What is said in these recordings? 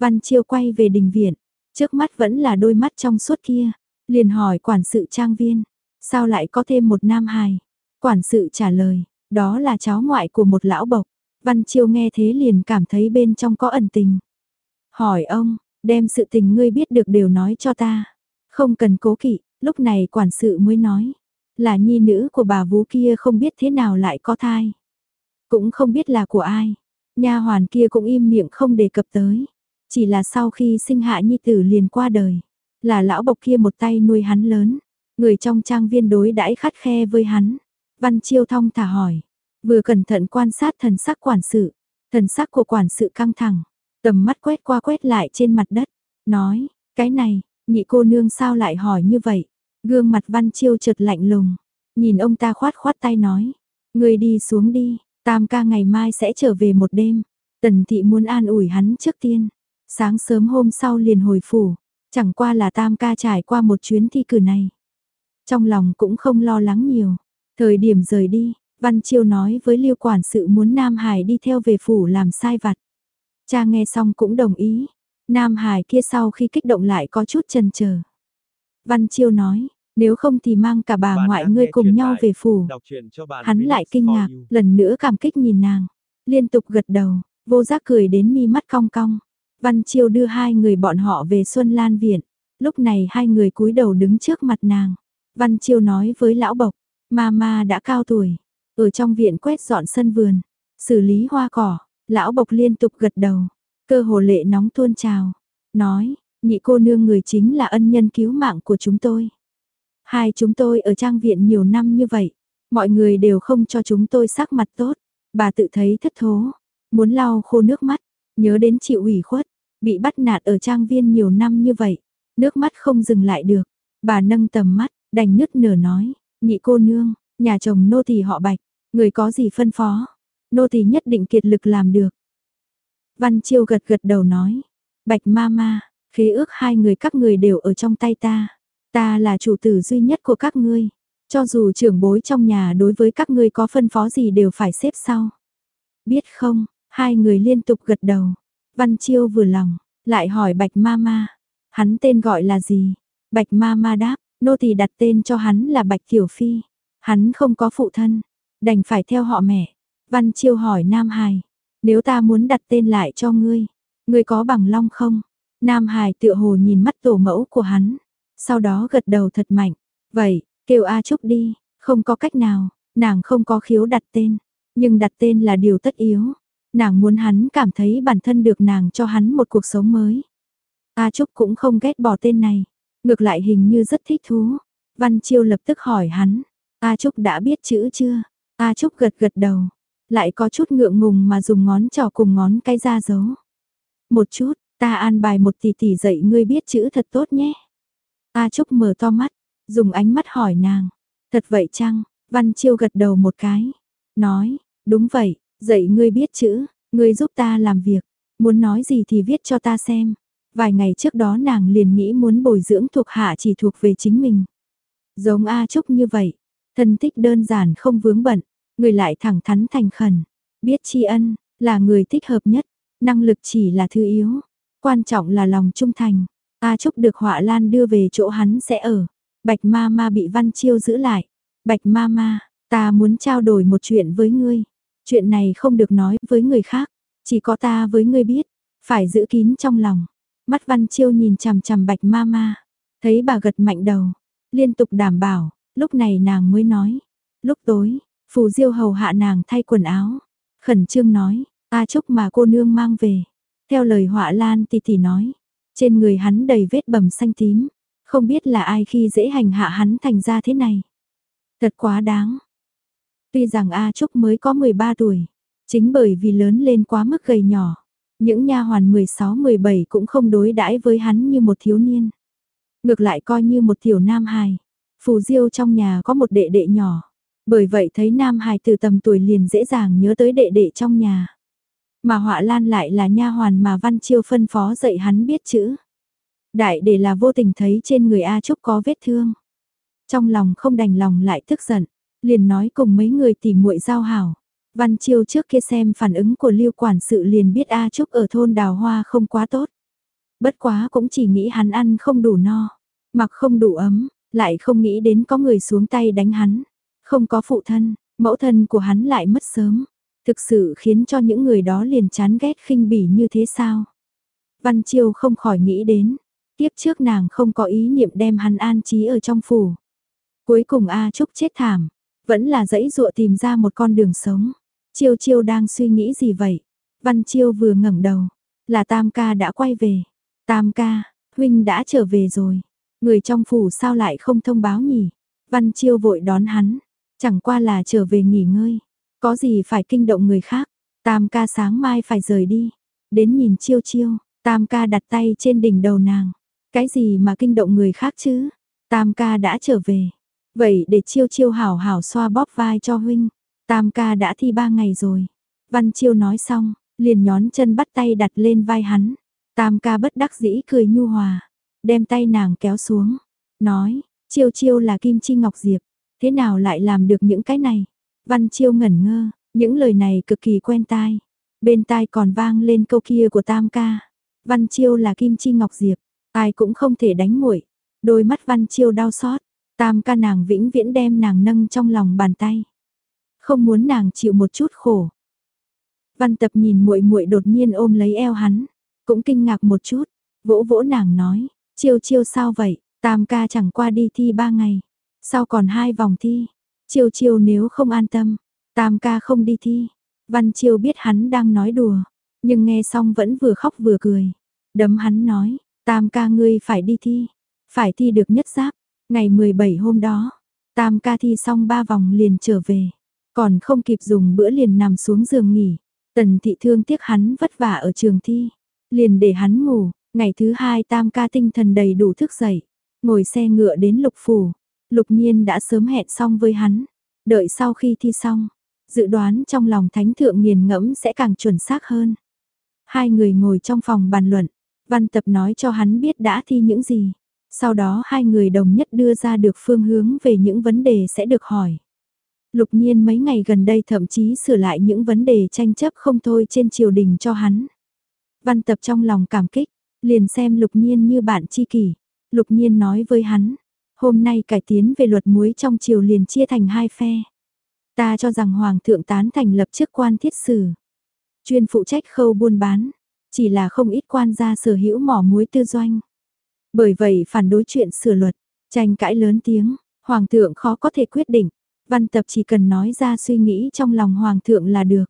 Văn Chiêu quay về đình viện, trước mắt vẫn là đôi mắt trong suốt kia, liền hỏi quản sự trang viên, sao lại có thêm một nam hài? Quản sự trả lời, đó là cháu ngoại của một lão bộc. Văn Chiêu nghe thế liền cảm thấy bên trong có ẩn tình. Hỏi ông, đem sự tình ngươi biết được đều nói cho ta. Không cần cố kỵ, lúc này quản sự mới nói. Là nhi nữ của bà vú kia không biết thế nào lại có thai. Cũng không biết là của ai. Nha hoàn kia cũng im miệng không đề cập tới. Chỉ là sau khi sinh hạ nhi tử liền qua đời. Là lão bộc kia một tay nuôi hắn lớn. Người trong trang viên đối đãi khắt khe với hắn. Văn Chiêu thong thả hỏi. Vừa cẩn thận quan sát thần sắc quản sự. Thần sắc của quản sự căng thẳng. Tầm mắt quét qua quét lại trên mặt đất. Nói, cái này, nhị cô nương sao lại hỏi như vậy? Gương mặt Văn Chiêu chợt lạnh lùng. Nhìn ông ta khoát khoát tay nói. Người đi xuống đi, tam ca ngày mai sẽ trở về một đêm. Tần thị muốn an ủi hắn trước tiên. Sáng sớm hôm sau liền hồi phủ. Chẳng qua là tam ca trải qua một chuyến thi cử này. Trong lòng cũng không lo lắng nhiều. Thời điểm rời đi, Văn Chiêu nói với Lưu quản sự muốn Nam Hải đi theo về phủ làm sai vặt. Cha nghe xong cũng đồng ý. Nam Hải kia sau khi kích động lại có chút chần chờ. Văn Chiêu nói, nếu không thì mang cả bà ngoại ngươi cùng nhau về phủ. Hắn lại kinh ngạc, lần nữa cảm kích nhìn nàng, liên tục gật đầu, vô giác cười đến mi mắt cong cong. Văn Chiêu đưa hai người bọn họ về Xuân Lan Viện, lúc này hai người cúi đầu đứng trước mặt nàng. Văn Chiêu nói với lão bộc, Mama đã cao tuổi, ở trong viện quét dọn sân vườn, xử lý hoa cỏ, lão bộc liên tục gật đầu, cơ hồ lệ nóng tuôn trào, nói, nhị cô nương người chính là ân nhân cứu mạng của chúng tôi. Hai chúng tôi ở trang viện nhiều năm như vậy, mọi người đều không cho chúng tôi sắc mặt tốt, bà tự thấy thất thố, muốn lau khô nước mắt, nhớ đến chịu ủy khuất, bị bắt nạt ở trang viên nhiều năm như vậy, nước mắt không dừng lại được, bà nâng tầm mắt, đành nứt nở nói, nhị cô nương, nhà chồng nô tỳ họ bạch, người có gì phân phó, nô tỳ nhất định kiệt lực làm được. Văn Chiêu gật gật đầu nói, bạch ma ma, khế ước hai người các người đều ở trong tay ta, ta là chủ tử duy nhất của các ngươi, cho dù trưởng bối trong nhà đối với các ngươi có phân phó gì đều phải xếp sau. Biết không, hai người liên tục gật đầu, Văn Chiêu vừa lòng, lại hỏi bạch ma ma, hắn tên gọi là gì? Bạch ma ma đáp, nô tỳ đặt tên cho hắn là Bạch Tiểu Phi. Hắn không có phụ thân, đành phải theo họ mẹ. Văn Chiêu hỏi Nam Hải, nếu ta muốn đặt tên lại cho ngươi, ngươi có bằng long không? Nam Hải tựa hồ nhìn mắt tổ mẫu của hắn, sau đó gật đầu thật mạnh. Vậy, kêu A Trúc đi, không có cách nào, nàng không có khiếu đặt tên, nhưng đặt tên là điều tất yếu. Nàng muốn hắn cảm thấy bản thân được nàng cho hắn một cuộc sống mới. A Trúc cũng không ghét bỏ tên này, Ngược lại hình như rất thích thú. Văn Chiêu lập tức hỏi hắn, A Trúc đã biết chữ chưa? A Trúc gật gật đầu, lại có chút ngượng ngùng mà dùng ngón trỏ cùng ngón cái ra dấu. Một chút, ta an bài một tỷ tỷ dạy ngươi biết chữ thật tốt nhé. A Trúc mở to mắt, dùng ánh mắt hỏi nàng, thật vậy chăng? Văn Chiêu gật đầu một cái, nói, đúng vậy, dạy ngươi biết chữ, ngươi giúp ta làm việc, muốn nói gì thì viết cho ta xem. Vài ngày trước đó nàng liền nghĩ muốn bồi dưỡng thuộc hạ chỉ thuộc về chính mình. Giống A Trúc như vậy, thân thích đơn giản không vướng bận, người lại thẳng thắn thành khẩn, biết tri ân, là người thích hợp nhất, năng lực chỉ là thứ yếu, quan trọng là lòng trung thành. A Trúc được họa lan đưa về chỗ hắn sẽ ở. Bạch ma ma bị Văn Chiêu giữ lại. Bạch ma ma, ta muốn trao đổi một chuyện với ngươi. Chuyện này không được nói với người khác, chỉ có ta với ngươi biết, phải giữ kín trong lòng. Mắt Văn Chiêu nhìn chằm chằm Bạch Mama, thấy bà gật mạnh đầu, liên tục đảm bảo, lúc này nàng mới nói. Lúc tối, Phù Diêu hầu hạ nàng thay quần áo, khẩn trương nói, ta chúc mà cô nương mang về." Theo lời Họa Lan tỷ tỷ nói, trên người hắn đầy vết bầm xanh tím, không biết là ai khi dễ hành hạ hắn thành ra thế này. Thật quá đáng. Tuy rằng A Trúc mới có 13 tuổi, chính bởi vì lớn lên quá mức gầy nhỏ, những nha hoàn 16-17 cũng không đối đãi với hắn như một thiếu niên. Ngược lại coi như một tiểu nam hài. Phù Diêu trong nhà có một đệ đệ nhỏ. Bởi vậy thấy nam hài từ tầm tuổi liền dễ dàng nhớ tới đệ đệ trong nhà. Mà họa lan lại là nha hoàn mà Văn Chiêu phân phó dạy hắn biết chữ. Đại để là vô tình thấy trên người A Trúc có vết thương. Trong lòng không đành lòng lại tức giận, liền nói cùng mấy người tìm muội giao hảo. Văn Chiêu trước kia xem phản ứng của Lưu quản sự liền biết A Trúc ở thôn Đào Hoa không quá tốt. Bất quá cũng chỉ nghĩ hắn ăn không đủ no, mặc không đủ ấm, lại không nghĩ đến có người xuống tay đánh hắn. Không có phụ thân, mẫu thân của hắn lại mất sớm. Thực sự khiến cho những người đó liền chán ghét khinh bỉ như thế sao? Văn Chiêu không khỏi nghĩ đến, tiếp trước nàng không có ý niệm đem hắn an trí ở trong phủ. Cuối cùng A Trúc chết thảm, vẫn là dãy dụa tìm ra một con đường sống. Chiêu Chiêu đang suy nghĩ gì vậy? Văn Chiêu vừa ngẩng đầu, là Tam ca đã quay về. Tam ca, huynh đã trở về rồi. Người trong phủ sao lại không thông báo nhỉ? Văn Chiêu vội đón hắn, chẳng qua là trở về nghỉ ngơi. Có gì phải kinh động người khác, tam ca sáng mai phải rời đi. Đến nhìn chiêu chiêu, tam ca đặt tay trên đỉnh đầu nàng. Cái gì mà kinh động người khác chứ? Tam ca đã trở về. Vậy để chiêu chiêu hảo hảo xoa bóp vai cho huynh. Tam ca đã thi ba ngày rồi. Văn chiêu nói xong, liền nhón chân bắt tay đặt lên vai hắn. Tam ca bất đắc dĩ cười nhu hòa, đem tay nàng kéo xuống, nói, chiêu chiêu là kim chi ngọc diệp, thế nào lại làm được những cái này? Văn Chiêu ngẩn ngơ, những lời này cực kỳ quen tai. Bên tai còn vang lên câu kia của Tam ca. Văn Chiêu là kim chi ngọc diệp, ai cũng không thể đánh muội. Đôi mắt Văn Chiêu đau xót, Tam ca nàng vĩnh viễn đem nàng nâng trong lòng bàn tay. Không muốn nàng chịu một chút khổ. Văn Tập nhìn muội muội đột nhiên ôm lấy eo hắn, cũng kinh ngạc một chút, vỗ vỗ nàng nói, "Chiêu Chiêu sao vậy? Tam ca chẳng qua đi thi ba ngày, sau còn hai vòng thi, Chiêu chiêu nếu không an tâm, tam ca không đi thi. Văn chiêu biết hắn đang nói đùa, nhưng nghe xong vẫn vừa khóc vừa cười. Đấm hắn nói, tam ca ngươi phải đi thi, phải thi được nhất giáp. Ngày 17 hôm đó, tam ca thi xong ba vòng liền trở về, còn không kịp dùng bữa liền nằm xuống giường nghỉ. Tần thị thương tiếc hắn vất vả ở trường thi, liền để hắn ngủ, ngày thứ hai tam ca tinh thần đầy đủ thức dậy, ngồi xe ngựa đến lục phủ, Lục nhiên đã sớm hẹn xong với hắn, đợi sau khi thi xong, dự đoán trong lòng thánh thượng nghiền ngẫm sẽ càng chuẩn xác hơn. Hai người ngồi trong phòng bàn luận, văn tập nói cho hắn biết đã thi những gì. Sau đó hai người đồng nhất đưa ra được phương hướng về những vấn đề sẽ được hỏi. Lục nhiên mấy ngày gần đây thậm chí sửa lại những vấn đề tranh chấp không thôi trên triều đình cho hắn. Văn tập trong lòng cảm kích, liền xem lục nhiên như bạn chi kỷ. Lục nhiên nói với hắn, Hôm nay cải tiến về luật muối trong triều liền chia thành hai phe. Ta cho rằng Hoàng thượng tán thành lập chức quan thiết sử. Chuyên phụ trách khâu buôn bán, chỉ là không ít quan gia sở hữu mỏ muối tư doanh. Bởi vậy phản đối chuyện sửa luật, tranh cãi lớn tiếng, Hoàng thượng khó có thể quyết định. Văn tập chỉ cần nói ra suy nghĩ trong lòng Hoàng thượng là được.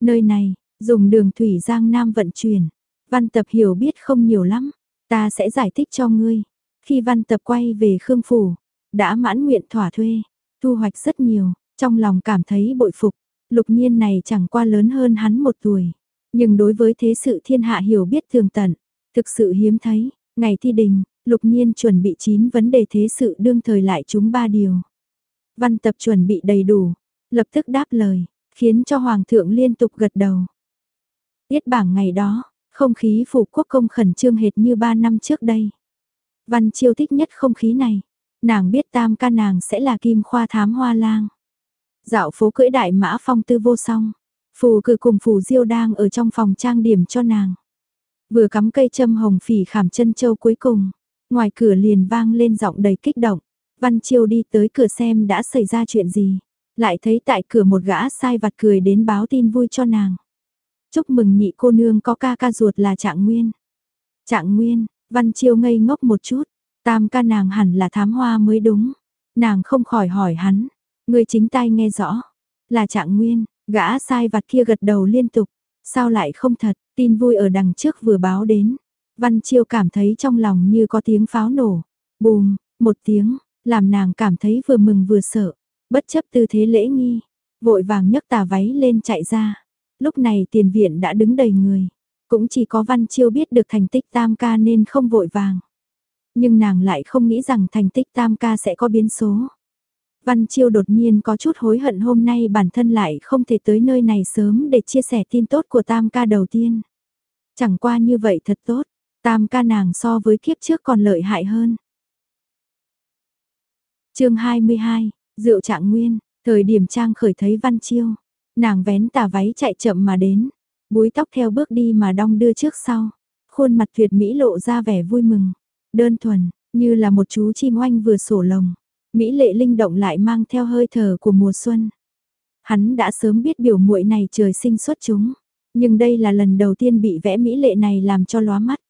Nơi này, dùng đường thủy Giang Nam vận chuyển. Văn tập hiểu biết không nhiều lắm, ta sẽ giải thích cho ngươi. Khi văn tập quay về Khương Phủ, đã mãn nguyện thỏa thuê, thu hoạch rất nhiều, trong lòng cảm thấy bội phục, lục nhiên này chẳng qua lớn hơn hắn một tuổi. Nhưng đối với thế sự thiên hạ hiểu biết thường tận, thực sự hiếm thấy, ngày thi đình, lục nhiên chuẩn bị 9 vấn đề thế sự đương thời lại chúng ba điều. Văn tập chuẩn bị đầy đủ, lập tức đáp lời, khiến cho Hoàng thượng liên tục gật đầu. Tiết bảng ngày đó, không khí phủ quốc công khẩn trương hệt như ba năm trước đây. Văn Chiêu thích nhất không khí này. Nàng biết tam ca nàng sẽ là kim khoa thám hoa lang. Dạo phố cưỡi đại mã phong tư vô song. Phù cử cùng phù diêu đang ở trong phòng trang điểm cho nàng. Vừa cắm cây châm hồng phỉ khảm chân châu cuối cùng. Ngoài cửa liền vang lên giọng đầy kích động. Văn Chiêu đi tới cửa xem đã xảy ra chuyện gì. Lại thấy tại cửa một gã sai vặt cười đến báo tin vui cho nàng. Chúc mừng nhị cô nương có ca ca ruột là Trạng Nguyên. Trạng Nguyên, Văn Chiêu ngây ngốc một chút, tam ca nàng hẳn là thám hoa mới đúng. Nàng không khỏi hỏi hắn, người chính tai nghe rõ, là trạng nguyên, gã sai vặt kia gật đầu liên tục, sao lại không thật, tin vui ở đằng trước vừa báo đến. Văn Chiêu cảm thấy trong lòng như có tiếng pháo nổ, bùm, một tiếng, làm nàng cảm thấy vừa mừng vừa sợ, bất chấp tư thế lễ nghi, vội vàng nhấc tà váy lên chạy ra. Lúc này tiền viện đã đứng đầy người, cũng chỉ có Văn Chiêu biết được thành tích tam ca nên không vội vàng. Nhưng nàng lại không nghĩ rằng thành tích tam ca sẽ có biến số. Văn Chiêu đột nhiên có chút hối hận hôm nay bản thân lại không thể tới nơi này sớm để chia sẻ tin tốt của tam ca đầu tiên. Chẳng qua như vậy thật tốt, tam ca nàng so với kiếp trước còn lợi hại hơn. chương 22, Rượu Trạng Nguyên, thời điểm Trang khởi thấy Văn Chiêu, nàng vén tà váy chạy chậm mà đến, búi tóc theo bước đi mà đong đưa trước sau. khuôn mặt tuyệt mỹ lộ ra vẻ vui mừng, đơn thuần, như là một chú chim oanh vừa sổ lồng. Mỹ lệ linh động lại mang theo hơi thở của mùa xuân. Hắn đã sớm biết biểu muội này trời sinh xuất chúng, nhưng đây là lần đầu tiên bị vẽ mỹ lệ này làm cho lóa mắt.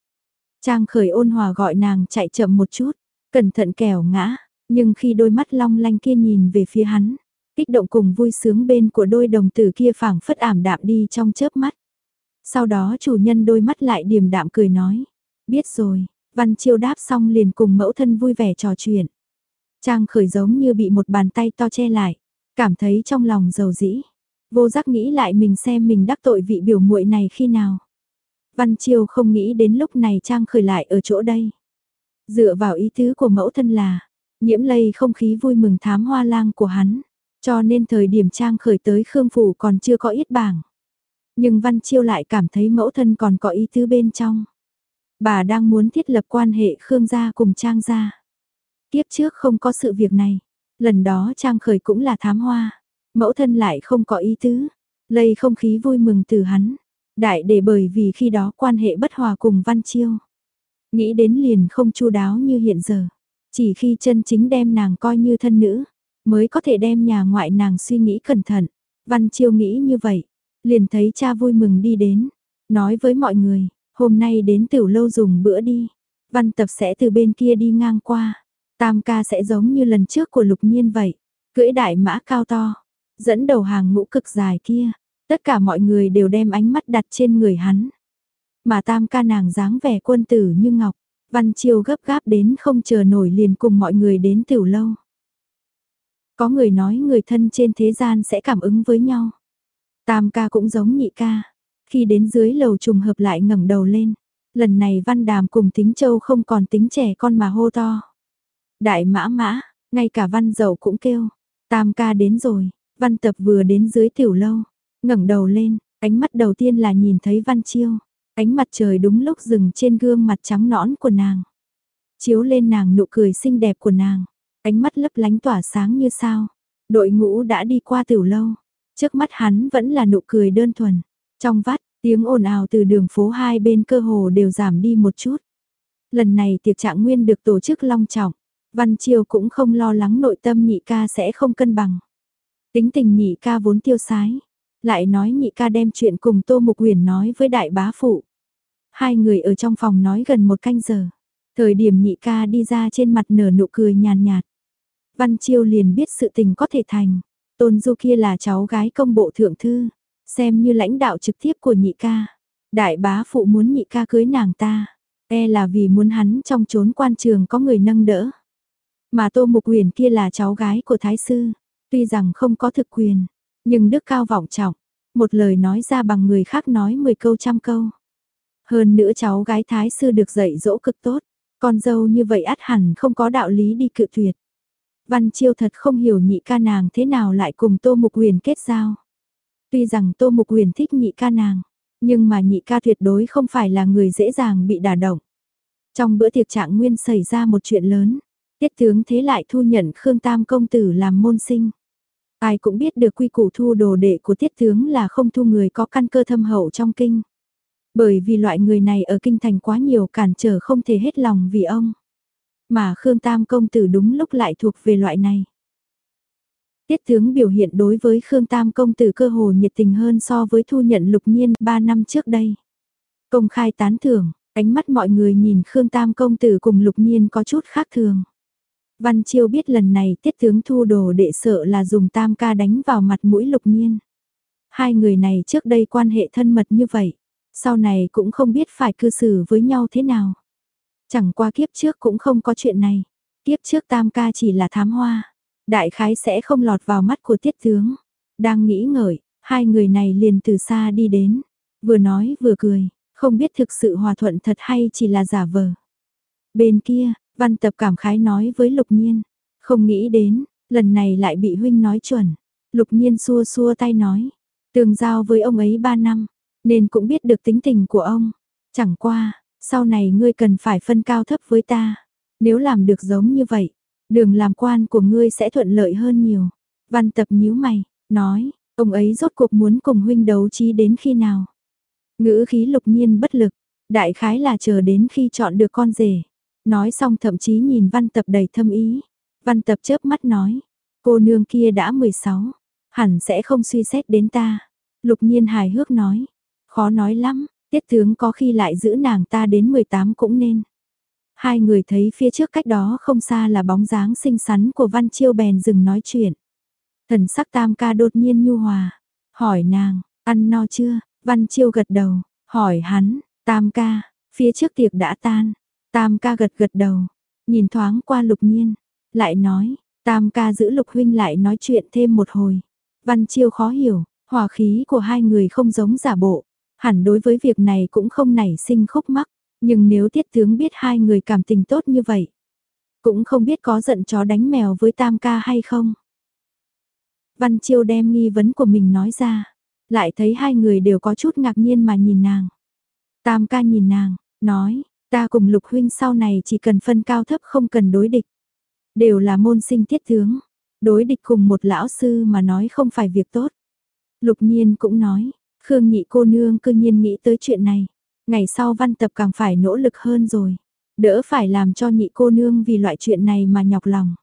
Trang khởi ôn hòa gọi nàng chạy chậm một chút, cẩn thận kẻo ngã, nhưng khi đôi mắt long lanh kia nhìn về phía hắn, kích động cùng vui sướng bên của đôi đồng tử kia phảng phất ảm đạm đi trong chớp mắt. Sau đó chủ nhân đôi mắt lại điềm đạm cười nói, biết rồi, văn chiêu đáp xong liền cùng mẫu thân vui vẻ trò chuyện. Trang khởi giống như bị một bàn tay to che lại, cảm thấy trong lòng dầu dĩ. Vô giác nghĩ lại mình xem mình đắc tội vị biểu muội này khi nào. Văn Chiêu không nghĩ đến lúc này Trang khởi lại ở chỗ đây. Dựa vào ý tứ của mẫu thân là, nhiễm lây không khí vui mừng thám hoa lang của hắn, cho nên thời điểm Trang khởi tới Khương Phủ còn chưa có ít bảng. Nhưng Văn Chiêu lại cảm thấy mẫu thân còn có ý tứ bên trong. Bà đang muốn thiết lập quan hệ Khương gia cùng Trang gia. Tiếp trước không có sự việc này, lần đó Trang khởi cũng là thám hoa, mẫu thân lại không có ý tứ, lây không khí vui mừng từ hắn. Đại để bởi vì khi đó quan hệ bất hòa cùng Văn Chiêu. Nghĩ đến liền không chu đáo như hiện giờ. Chỉ khi chân chính đem nàng coi như thân nữ, mới có thể đem nhà ngoại nàng suy nghĩ cẩn thận. Văn Chiêu nghĩ như vậy, liền thấy cha vui mừng đi đến, nói với mọi người, hôm nay đến tiểu lâu dùng bữa đi. Văn tập sẽ từ bên kia đi ngang qua. Tam ca sẽ giống như lần trước của lục nhiên vậy, cưỡi đại mã cao to, dẫn đầu hàng ngũ cực dài kia. Tất cả mọi người đều đem ánh mắt đặt trên người hắn. Mà tam ca nàng dáng vẻ quân tử như ngọc, văn chiêu gấp gáp đến không chờ nổi liền cùng mọi người đến tiểu lâu. Có người nói người thân trên thế gian sẽ cảm ứng với nhau. Tam ca cũng giống nhị ca. Khi đến dưới lầu trùng hợp lại ngẩng đầu lên. Lần này văn đàm cùng tính châu không còn tính trẻ con mà hô to. Đại mã mã, ngay cả văn dầu cũng kêu. Tam ca đến rồi, văn tập vừa đến dưới tiểu lâu. ngẩng đầu lên, ánh mắt đầu tiên là nhìn thấy văn chiêu. Ánh mặt trời đúng lúc dừng trên gương mặt trắng nõn của nàng. Chiếu lên nàng nụ cười xinh đẹp của nàng. Ánh mắt lấp lánh tỏa sáng như sao. Đội ngũ đã đi qua tiểu lâu. Trước mắt hắn vẫn là nụ cười đơn thuần. Trong vắt, tiếng ồn ào từ đường phố hai bên cơ hồ đều giảm đi một chút. Lần này tiệc trạng nguyên được tổ chức long trọng. Văn Chiêu cũng không lo lắng nội tâm nhị ca sẽ không cân bằng. Tính tình nhị ca vốn tiêu sái. Lại nói nhị ca đem chuyện cùng Tô Mục Huyền nói với đại bá phụ. Hai người ở trong phòng nói gần một canh giờ. Thời điểm nhị ca đi ra trên mặt nở nụ cười nhàn nhạt. Văn Chiêu liền biết sự tình có thể thành. Tôn Du kia là cháu gái công bộ thượng thư, xem như lãnh đạo trực tiếp của nhị ca. Đại bá phụ muốn nhị ca cưới nàng ta, e là vì muốn hắn trong chốn quan trường có người nâng đỡ. Mà Tô Mục quyền kia là cháu gái của Thái Sư, tuy rằng không có thực quyền, nhưng đức cao vọng trọng, một lời nói ra bằng người khác nói 10 câu trăm câu. Hơn nữa cháu gái Thái Sư được dạy dỗ cực tốt, con dâu như vậy át hẳn không có đạo lý đi cự tuyệt. Văn Chiêu thật không hiểu nhị ca nàng thế nào lại cùng Tô Mục quyền kết giao. Tuy rằng Tô Mục quyền thích nhị ca nàng, nhưng mà nhị ca tuyệt đối không phải là người dễ dàng bị đả động. Trong bữa tiệc trạng nguyên xảy ra một chuyện lớn, tiết tướng thế lại thu nhận Khương Tam công tử làm môn sinh. Ai cũng biết được quy củ thu đồ đệ của tiết tướng là không thu người có căn cơ thâm hậu trong kinh. Bởi vì loại người này ở kinh thành quá nhiều cản trở không thể hết lòng vì ông. Mà Khương Tam công tử đúng lúc lại thuộc về loại này. Tiết tướng biểu hiện đối với Khương Tam công tử cơ hồ nhiệt tình hơn so với thu nhận lục nhiên 3 năm trước đây. Công khai tán thưởng, ánh mắt mọi người nhìn Khương Tam công tử cùng lục nhiên có chút khác thường. Văn Chiêu biết lần này tiết tướng thu đồ đệ sợ là dùng tam ca đánh vào mặt mũi lục nhiên. Hai người này trước đây quan hệ thân mật như vậy, sau này cũng không biết phải cư xử với nhau thế nào. Chẳng qua kiếp trước cũng không có chuyện này. Kiếp trước tam ca chỉ là thám hoa. Đại khái sẽ không lọt vào mắt của tiết tướng. Đang nghĩ ngợi, hai người này liền từ xa đi đến. Vừa nói vừa cười, không biết thực sự hòa thuận thật hay chỉ là giả vờ. Bên kia, văn tập cảm khái nói với lục nhiên. Không nghĩ đến, lần này lại bị huynh nói chuẩn. Lục nhiên xua xua tay nói. Tường giao với ông ấy ba năm, nên cũng biết được tính tình của ông. Chẳng qua, sau này ngươi cần phải phân cao thấp với ta. Nếu làm được giống như vậy, đường làm quan của ngươi sẽ thuận lợi hơn nhiều. Văn tập nhíu mày, nói, ông ấy rốt cuộc muốn cùng huynh đấu trí đến khi nào. Ngữ khí lục nhiên bất lực, Đại khái là chờ đến khi chọn được con rể. Nói xong thậm chí nhìn văn tập đầy thâm ý. Văn tập chớp mắt nói, cô nương kia đã 16, hẳn sẽ không suy xét đến ta. Lục nhiên hài hước nói, khó nói lắm, tiết tướng có khi lại giữ nàng ta đến 18 cũng nên. Hai người thấy phía trước cách đó không xa là bóng dáng xinh xắn của Văn Chiêu bèn dừng nói chuyện. Thần sắc tam ca đột nhiên nhu hòa, hỏi nàng, ăn no chưa, Văn Chiêu gật đầu, hỏi hắn, tam ca, phía trước tiệc đã tan, tam ca gật gật đầu, nhìn thoáng qua lục nhiên, lại nói, tam ca giữ lục huynh lại nói chuyện thêm một hồi. Văn Chiêu khó hiểu, hòa khí của hai người không giống giả bộ, hẳn đối với việc này cũng không nảy sinh khúc mắc, nhưng nếu tiết tướng biết hai người cảm tình tốt như vậy, cũng không biết có giận chó đánh mèo với tam ca hay không. Văn Chiêu đem nghi vấn của mình nói ra, lại thấy hai người đều có chút ngạc nhiên mà nhìn nàng. Tam ca nhìn nàng, nói, ta cùng lục huynh sau này chỉ cần phân cao thấp không cần đối địch. Đều là môn sinh tiết tướng, đối địch cùng một lão sư mà nói không phải việc tốt. Lục nhiên cũng nói, Khương nhị cô nương cư nhiên nghĩ tới chuyện này. Ngày sau văn tập càng phải nỗ lực hơn rồi. Đỡ phải làm cho nhị cô nương vì loại chuyện này mà nhọc lòng.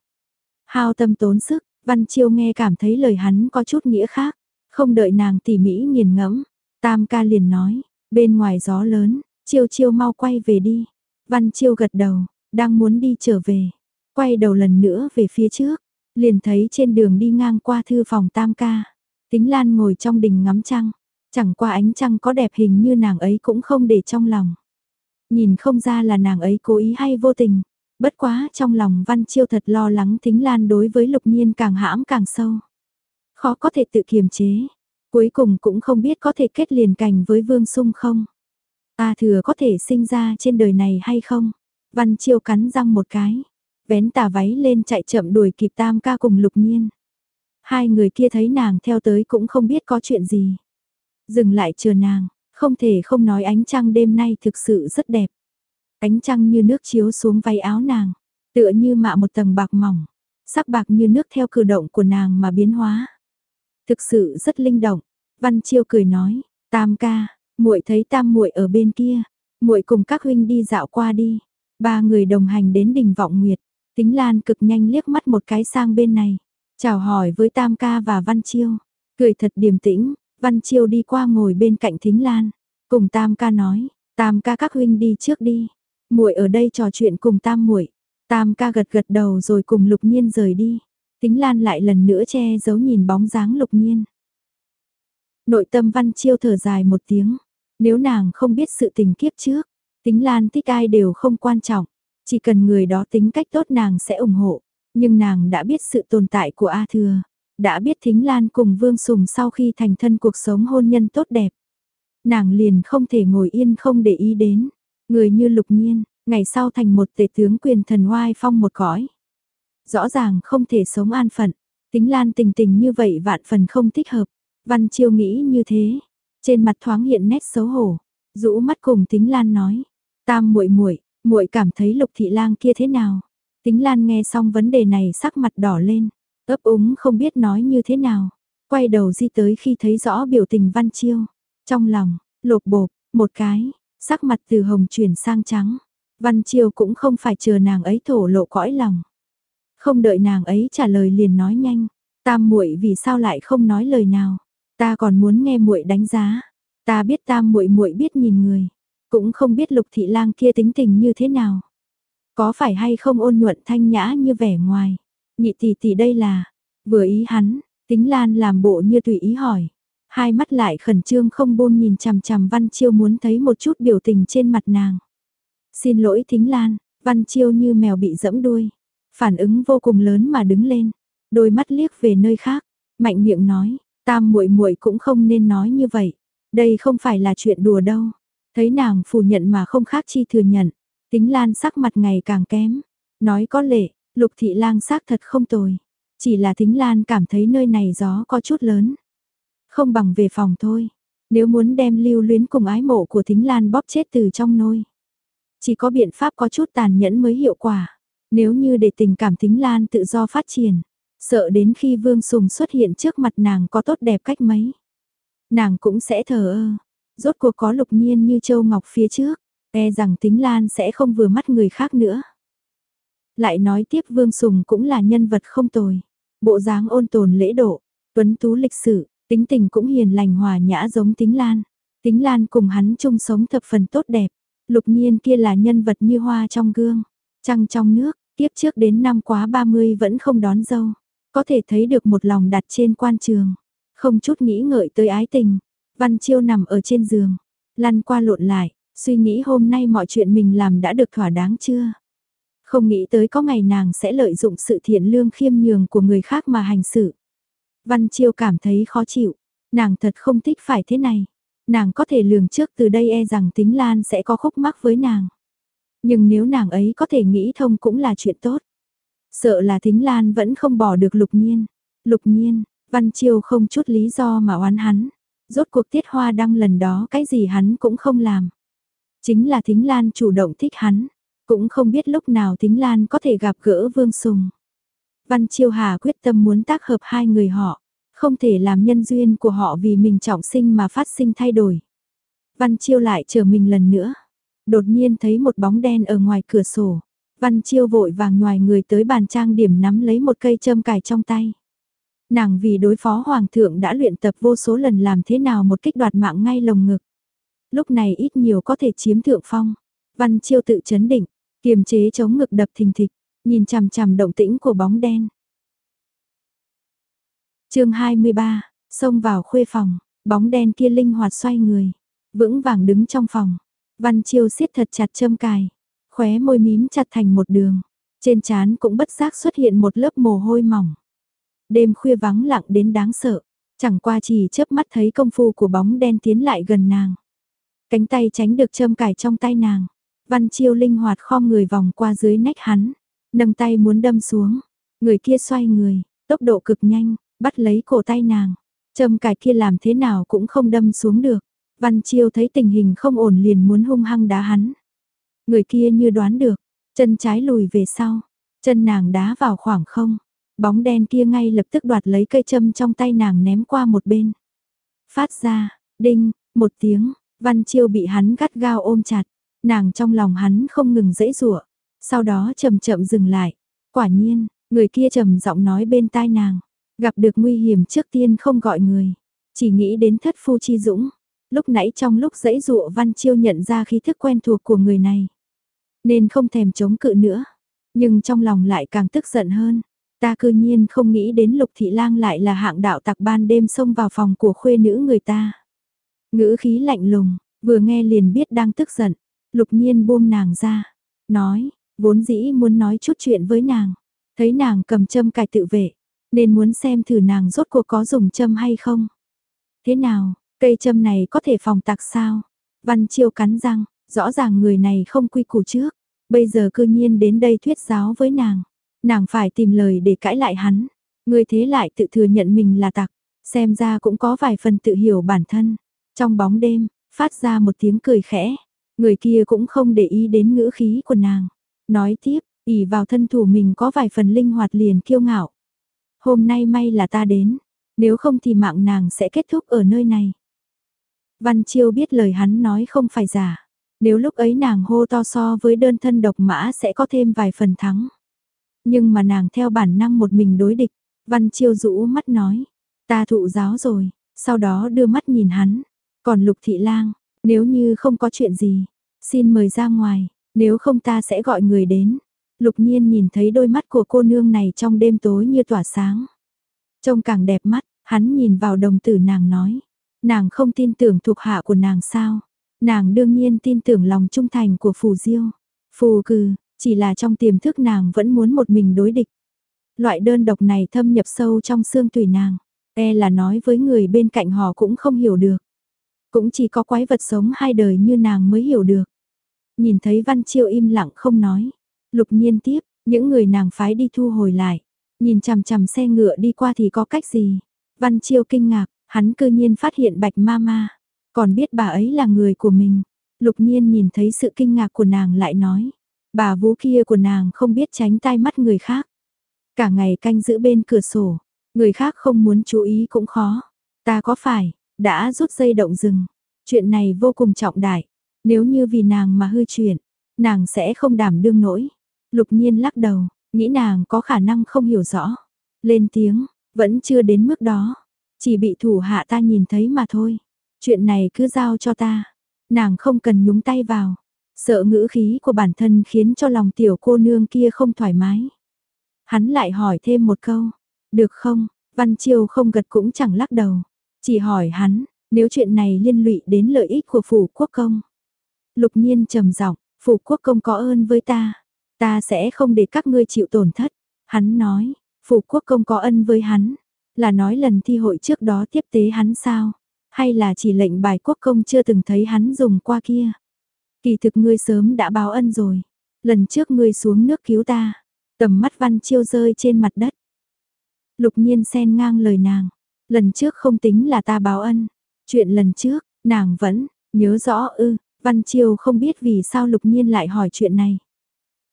Hao tâm tốn sức, văn chiêu nghe cảm thấy lời hắn có chút nghĩa khác. Không đợi nàng tỉ mỉ nghiền ngẫm, tam ca liền nói, bên ngoài gió lớn, chiêu chiêu mau quay về đi. Văn chiêu gật đầu, đang muốn đi trở về. Quay đầu lần nữa về phía trước, liền thấy trên đường đi ngang qua thư phòng tam ca. Tính Lan ngồi trong đình ngắm trăng, chẳng qua ánh trăng có đẹp hình như nàng ấy cũng không để trong lòng. Nhìn không ra là nàng ấy cố ý hay vô tình, bất quá trong lòng Văn Chiêu thật lo lắng Tính Lan đối với Lục Nhiên càng hãm càng sâu. Khó có thể tự kiềm chế, cuối cùng cũng không biết có thể kết liền cành với Vương Sung không. Ta thừa có thể sinh ra trên đời này hay không? Văn Chiêu cắn răng một cái, vén tà váy lên chạy chậm đuổi kịp Tam ca cùng Lục Nhiên. Hai người kia thấy nàng theo tới cũng không biết có chuyện gì. Dừng lại chờ nàng, không thể không nói ánh trăng đêm nay thực sự rất đẹp. Ánh trăng như nước chiếu xuống váy áo nàng, tựa như mạ một tầng bạc mỏng, sắc bạc như nước theo cử động của nàng mà biến hóa. Thực sự rất linh động. Văn Chiêu cười nói, "Tam ca, muội thấy Tam muội ở bên kia, muội cùng các huynh đi dạo qua đi." Ba người đồng hành đến đỉnh Vọng Nguyệt, Tính Lan cực nhanh liếc mắt một cái sang bên này, chào hỏi với Tam ca và Văn Chiêu, cười thật điềm tĩnh, Văn Chiêu đi qua ngồi bên cạnh Thính Lan, cùng Tam ca nói, Tam ca các huynh đi trước đi, muội ở đây trò chuyện cùng Tam muội. Tam ca gật gật đầu rồi cùng Lục Nhiên rời đi. tính Lan lại lần nữa che giấu nhìn bóng dáng Lục Nhiên. Nội tâm Văn Chiêu thở dài một tiếng, nếu nàng không biết sự tình kiếp trước, Tính Lan thích ai đều không quan trọng, chỉ cần người đó tính cách tốt nàng sẽ ủng hộ, nhưng nàng đã biết sự tồn tại của A Thừa, đã biết Thính Lan cùng Vương Sùng sau khi thành thân cuộc sống hôn nhân tốt đẹp. Nàng liền không thể ngồi yên không để ý đến, người như lục nhiên, ngày sau thành một tể tướng quyền thần oai phong một cõi. Rõ ràng không thể sống an phận, Tính Lan tình tình như vậy vạn phần không thích hợp, Văn Chiêu nghĩ như thế, trên mặt thoáng hiện nét xấu hổ, rũ mắt cùng Tính Lan nói, tam muội muội muội cảm thấy lục thị lang kia thế nào? Tính Lan nghe xong vấn đề này sắc mặt đỏ lên, ấp úng không biết nói như thế nào. Quay đầu di tới khi thấy rõ biểu tình Văn Chiêu. Trong lòng, lột bột, một cái, sắc mặt từ hồng chuyển sang trắng. Văn Chiêu cũng không phải chờ nàng ấy thổ lộ cõi lòng. Không đợi nàng ấy trả lời liền nói nhanh. Tam muội vì sao lại không nói lời nào? Ta còn muốn nghe muội đánh giá. Ta biết tam muội muội biết nhìn người. Cũng không biết lục thị lang kia tính tình như thế nào. Có phải hay không ôn nhuận thanh nhã như vẻ ngoài. Nhị tỷ tỷ đây là, vừa ý hắn, tính lan làm bộ như tùy ý hỏi. Hai mắt lại khẩn trương không buông nhìn chằm chằm Văn Chiêu muốn thấy một chút biểu tình trên mặt nàng. Xin lỗi Thính Lan, Văn Chiêu như mèo bị dẫm đuôi. Phản ứng vô cùng lớn mà đứng lên, đôi mắt liếc về nơi khác, mạnh miệng nói, tam muội muội cũng không nên nói như vậy. Đây không phải là chuyện đùa đâu. Thấy nàng phủ nhận mà không khác chi thừa nhận, tính lan sắc mặt ngày càng kém. Nói có lệ, lục thị lang xác thật không tồi. Chỉ là tính lan cảm thấy nơi này gió có chút lớn. Không bằng về phòng thôi. Nếu muốn đem lưu luyến cùng ái mộ của thính lan bóp chết từ trong nôi. Chỉ có biện pháp có chút tàn nhẫn mới hiệu quả. Nếu như để tình cảm thính lan tự do phát triển. Sợ đến khi Vương Sùng xuất hiện trước mặt nàng có tốt đẹp cách mấy. Nàng cũng sẽ thờ ơ, rốt cuộc có lục nhiên như châu ngọc phía trước, e rằng tính Lan sẽ không vừa mắt người khác nữa. Lại nói tiếp Vương Sùng cũng là nhân vật không tồi. Bộ dáng ôn tồn lễ độ, tuấn tú lịch sử tính tình cũng hiền lành hòa nhã giống tính Lan. Tính Lan cùng hắn chung sống thập phần tốt đẹp. Lục nhiên kia là nhân vật như hoa trong gương, trăng trong nước, tiếp trước đến năm quá 30 vẫn không đón dâu. Có thể thấy được một lòng đặt trên quan trường, không chút nghĩ ngợi tới ái tình. Văn Chiêu nằm ở trên giường, lăn qua lộn lại, suy nghĩ hôm nay mọi chuyện mình làm đã được thỏa đáng chưa. Không nghĩ tới có ngày nàng sẽ lợi dụng sự thiện lương khiêm nhường của người khác mà hành xử. Văn Chiêu cảm thấy khó chịu, nàng thật không thích phải thế này. Nàng có thể lường trước từ đây e rằng tính Lan sẽ có khúc mắc với nàng. Nhưng nếu nàng ấy có thể nghĩ thông cũng là chuyện tốt. Sợ là Thính Lan vẫn không bỏ được lục nhiên. Lục nhiên, Văn Chiêu không chút lý do mà oán hắn. Rốt cuộc tiết hoa đăng lần đó cái gì hắn cũng không làm. Chính là Thính Lan chủ động thích hắn. Cũng không biết lúc nào Thính Lan có thể gặp gỡ Vương Sùng. Văn Chiêu Hà quyết tâm muốn tác hợp hai người họ. Không thể làm nhân duyên của họ vì mình trọng sinh mà phát sinh thay đổi. Văn Chiêu lại chờ mình lần nữa. Đột nhiên thấy một bóng đen ở ngoài cửa sổ. Văn Chiêu vội vàng ngoài người tới bàn trang điểm nắm lấy một cây châm cài trong tay. Nàng vì đối phó hoàng thượng đã luyện tập vô số lần làm thế nào một kích đoạt mạng ngay lồng ngực. Lúc này ít nhiều có thể chiếm thượng phong. Văn Chiêu tự chấn định, kiềm chế chống ngực đập thình thịch, nhìn chằm chằm động tĩnh của bóng đen. Chương 23, xông vào khuê phòng, bóng đen kia linh hoạt xoay người, vững vàng đứng trong phòng. Văn Chiêu siết thật chặt châm cài, khóe môi mím chặt thành một đường, trên trán cũng bất giác xuất hiện một lớp mồ hôi mỏng. Đêm khuya vắng lặng đến đáng sợ, chẳng qua chỉ chớp mắt thấy công phu của bóng đen tiến lại gần nàng. Cánh tay tránh được châm cài trong tay nàng, Văn Chiêu linh hoạt khom người vòng qua dưới nách hắn, nâng tay muốn đâm xuống, người kia xoay người, tốc độ cực nhanh, bắt lấy cổ tay nàng, châm cài kia làm thế nào cũng không đâm xuống được. Văn Chiêu thấy tình hình không ổn liền muốn hung hăng đá hắn. Người kia như đoán được, chân trái lùi về sau, chân nàng đá vào khoảng không, bóng đen kia ngay lập tức đoạt lấy cây châm trong tay nàng ném qua một bên. Phát ra, đinh, một tiếng, Văn Chiêu bị hắn gắt gao ôm chặt, nàng trong lòng hắn không ngừng dễ dụa, sau đó chậm chậm dừng lại. Quả nhiên, người kia trầm giọng nói bên tai nàng, gặp được nguy hiểm trước tiên không gọi người, chỉ nghĩ đến thất phu chi dũng. Lúc nãy trong lúc dãy dụa Văn Chiêu nhận ra khí thức quen thuộc của người này. Nên không thèm chống cự nữa. Nhưng trong lòng lại càng tức giận hơn. Ta cư nhiên không nghĩ đến Lục Thị Lang lại là hạng đạo tặc ban đêm xông vào phòng của khuê nữ người ta. Ngữ khí lạnh lùng, vừa nghe liền biết đang tức giận. Lục nhiên buông nàng ra. Nói, vốn dĩ muốn nói chút chuyện với nàng. Thấy nàng cầm châm cài tự vệ. Nên muốn xem thử nàng rốt cuộc có dùng châm hay không. Thế nào, Cây châm này có thể phòng tặc sao? Văn Chiêu cắn răng, rõ ràng người này không quy củ trước, bây giờ cư nhiên đến đây thuyết giáo với nàng. Nàng phải tìm lời để cãi lại hắn. Người thế lại tự thừa nhận mình là tặc, xem ra cũng có vài phần tự hiểu bản thân. Trong bóng đêm, phát ra một tiếng cười khẽ, người kia cũng không để ý đến ngữ khí của nàng. Nói tiếp, ỉ vào thân thủ mình có vài phần linh hoạt liền kiêu ngạo. Hôm nay may là ta đến, nếu không thì mạng nàng sẽ kết thúc ở nơi này. Văn Chiêu biết lời hắn nói không phải giả. Nếu lúc ấy nàng hô to so với đơn thân độc mã sẽ có thêm vài phần thắng. Nhưng mà nàng theo bản năng một mình đối địch. Văn Chiêu rũ mắt nói. Ta thụ giáo rồi. Sau đó đưa mắt nhìn hắn. Còn Lục Thị Lang, nếu như không có chuyện gì, xin mời ra ngoài, nếu không ta sẽ gọi người đến. Lục nhiên nhìn thấy đôi mắt của cô nương này trong đêm tối như tỏa sáng. Trông càng đẹp mắt, hắn nhìn vào đồng tử nàng nói. Nàng không tin tưởng thuộc hạ của nàng sao? Nàng đương nhiên tin tưởng lòng trung thành của phù diêu. Phù cừ, chỉ là trong tiềm thức nàng vẫn muốn một mình đối địch. Loại đơn độc này thâm nhập sâu trong xương tùy nàng. E là nói với người bên cạnh họ cũng không hiểu được. Cũng chỉ có quái vật sống hai đời như nàng mới hiểu được. Nhìn thấy Văn Chiêu im lặng không nói. Lục nhiên tiếp, những người nàng phái đi thu hồi lại. Nhìn chằm chằm xe ngựa đi qua thì có cách gì? Văn Chiêu kinh ngạc, Hắn cư nhiên phát hiện bạch ma ma, còn biết bà ấy là người của mình. Lục nhiên nhìn thấy sự kinh ngạc của nàng lại nói, bà vú kia của nàng không biết tránh tai mắt người khác. Cả ngày canh giữ bên cửa sổ, người khác không muốn chú ý cũng khó. Ta có phải, đã rút dây động rừng, chuyện này vô cùng trọng đại. Nếu như vì nàng mà hư chuyện, nàng sẽ không đảm đương nổi. Lục nhiên lắc đầu, nghĩ nàng có khả năng không hiểu rõ. Lên tiếng, vẫn chưa đến mức đó. Chỉ bị thủ hạ ta nhìn thấy mà thôi. Chuyện này cứ giao cho ta. Nàng không cần nhúng tay vào. Sợ ngữ khí của bản thân khiến cho lòng tiểu cô nương kia không thoải mái. Hắn lại hỏi thêm một câu. Được không? Văn Chiêu không gật cũng chẳng lắc đầu. Chỉ hỏi hắn, nếu chuyện này liên lụy đến lợi ích của phủ quốc công. Lục nhiên trầm giọng, phủ quốc công có ơn với ta. Ta sẽ không để các ngươi chịu tổn thất. Hắn nói, phủ quốc công có ân với hắn. Là nói lần thi hội trước đó tiếp tế hắn sao? Hay là chỉ lệnh bài quốc công chưa từng thấy hắn dùng qua kia? Kỳ thực ngươi sớm đã báo ân rồi. Lần trước ngươi xuống nước cứu ta. Tầm mắt văn chiêu rơi trên mặt đất. Lục nhiên xen ngang lời nàng. Lần trước không tính là ta báo ân. Chuyện lần trước, nàng vẫn, nhớ rõ ư, Văn Chiêu không biết vì sao lục nhiên lại hỏi chuyện này.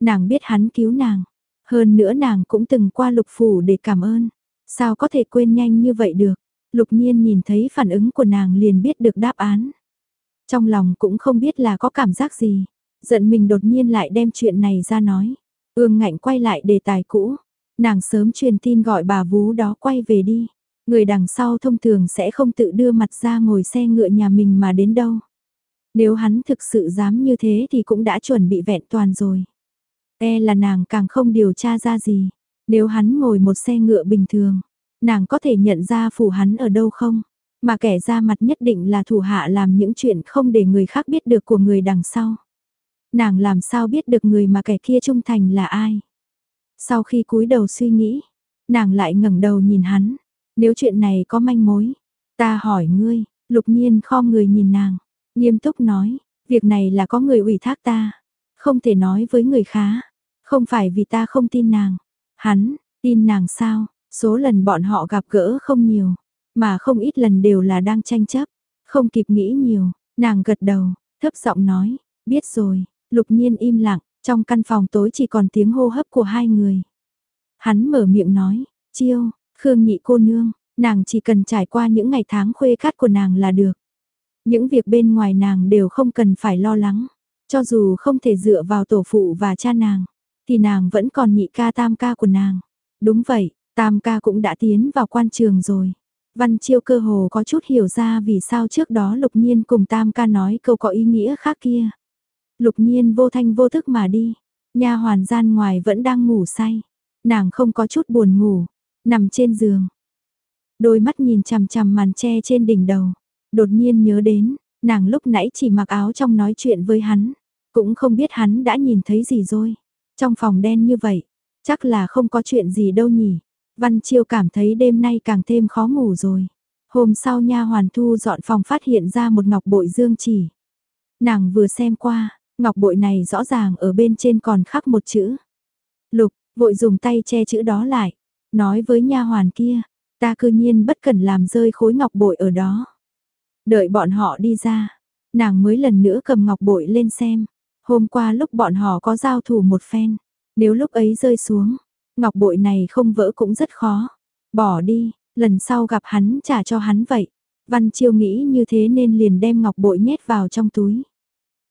Nàng biết hắn cứu nàng. Hơn nữa nàng cũng từng qua lục phủ để cảm ơn. Sao có thể quên nhanh như vậy được? Lục nhiên nhìn thấy phản ứng của nàng liền biết được đáp án. Trong lòng cũng không biết là có cảm giác gì. Giận mình đột nhiên lại đem chuyện này ra nói. Ương ngạnh quay lại đề tài cũ. Nàng sớm truyền tin gọi bà vú đó quay về đi. Người đằng sau thông thường sẽ không tự đưa mặt ra ngồi xe ngựa nhà mình mà đến đâu. Nếu hắn thực sự dám như thế thì cũng đã chuẩn bị vẹn toàn rồi. E là nàng càng không điều tra ra gì. Nếu hắn ngồi một xe ngựa bình thường, nàng có thể nhận ra phủ hắn ở đâu không? Mà kẻ ra mặt nhất định là thủ hạ làm những chuyện không để người khác biết được của người đằng sau. Nàng làm sao biết được người mà kẻ kia trung thành là ai? Sau khi cúi đầu suy nghĩ, nàng lại ngẩng đầu nhìn hắn. Nếu chuyện này có manh mối, ta hỏi ngươi, lục nhiên kho người nhìn nàng, nghiêm túc nói, việc này là có người ủy thác ta, không thể nói với người khá, không phải vì ta không tin nàng. Hắn, tin nàng sao, số lần bọn họ gặp gỡ không nhiều, mà không ít lần đều là đang tranh chấp, không kịp nghĩ nhiều, nàng gật đầu, thấp giọng nói, biết rồi, lục nhiên im lặng, trong căn phòng tối chỉ còn tiếng hô hấp của hai người. Hắn mở miệng nói, chiêu, Khương nhị cô nương, nàng chỉ cần trải qua những ngày tháng khuê khát của nàng là được. Những việc bên ngoài nàng đều không cần phải lo lắng. Cho dù không thể dựa vào tổ phụ và cha nàng, thì nàng vẫn còn nhị ca tam ca của nàng. Đúng vậy, tam ca cũng đã tiến vào quan trường rồi. Văn Chiêu cơ hồ có chút hiểu ra vì sao trước đó Lục Nhiên cùng Tam ca nói câu có ý nghĩa khác kia. Lục Nhiên vô thanh vô thức mà đi, nha hoàn gian ngoài vẫn đang ngủ say. Nàng không có chút buồn ngủ, nằm trên giường. Đôi mắt nhìn chằm chằm màn che trên đỉnh đầu, đột nhiên nhớ đến, nàng lúc nãy chỉ mặc áo trong nói chuyện với hắn, cũng không biết hắn đã nhìn thấy gì rồi. Trong phòng đen như vậy, chắc là không có chuyện gì đâu nhỉ. Văn Chiêu cảm thấy đêm nay càng thêm khó ngủ rồi. Hôm sau nha hoàn thu dọn phòng phát hiện ra một ngọc bội dương chỉ. Nàng vừa xem qua, ngọc bội này rõ ràng ở bên trên còn khắc một chữ. Lục, vội dùng tay che chữ đó lại, nói với nha hoàn kia, ta cư nhiên bất cần làm rơi khối ngọc bội ở đó. Đợi bọn họ đi ra, nàng mới lần nữa cầm ngọc bội lên xem. Hôm qua lúc bọn họ có giao thủ một phen, nếu lúc ấy rơi xuống, ngọc bội này không vỡ cũng rất khó. Bỏ đi, lần sau gặp hắn trả cho hắn vậy. Văn Chiêu nghĩ như thế nên liền đem ngọc bội nhét vào trong túi.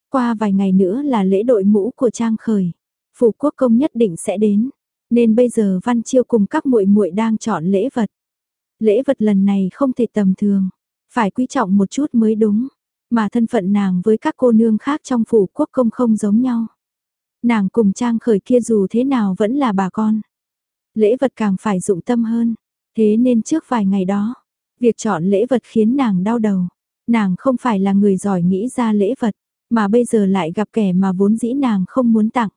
Qua vài ngày nữa là lễ đội mũ của Trang Khởi. Phủ quốc công nhất định sẽ đến. Nên bây giờ Văn Chiêu cùng các muội muội đang chọn lễ vật. Lễ vật lần này không thể tầm thường, phải quý trọng một chút mới đúng, mà thân phận nàng với các cô nương khác trong phủ quốc công không giống nhau. Nàng cùng trang khởi kia dù thế nào vẫn là bà con. Lễ vật càng phải dụng tâm hơn, thế nên trước vài ngày đó, việc chọn lễ vật khiến nàng đau đầu. Nàng không phải là người giỏi nghĩ ra lễ vật, mà bây giờ lại gặp kẻ mà vốn dĩ nàng không muốn tặng.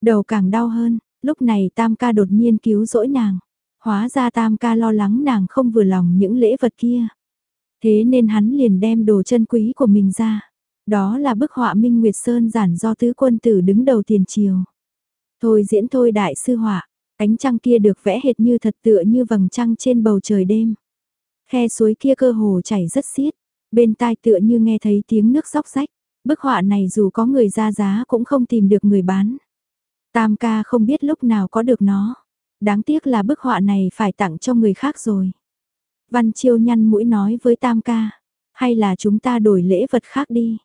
Đầu càng đau hơn, Lúc này Tam ca đột nhiên cứu rỗi nàng. Hóa ra Tam ca lo lắng nàng không vừa lòng những lễ vật kia. Thế nên hắn liền đem đồ chân quý của mình ra. Đó là bức họa Minh Nguyệt Sơn giản do tứ quân tử đứng đầu tiền triều. Thôi diễn thôi đại sư họa, ánh trăng kia được vẽ hệt như thật tựa như vầng trăng trên bầu trời đêm. Khe suối kia cơ hồ chảy rất xiết, bên tai tựa như nghe thấy tiếng nước róc rách. Bức họa này dù có người ra giá cũng không tìm được người bán. Tam ca không biết lúc nào có được nó. Đáng tiếc là bức họa này phải tặng cho người khác rồi. Văn Chiêu nhăn mũi nói với Tam ca. Hay là chúng ta đổi lễ vật khác đi.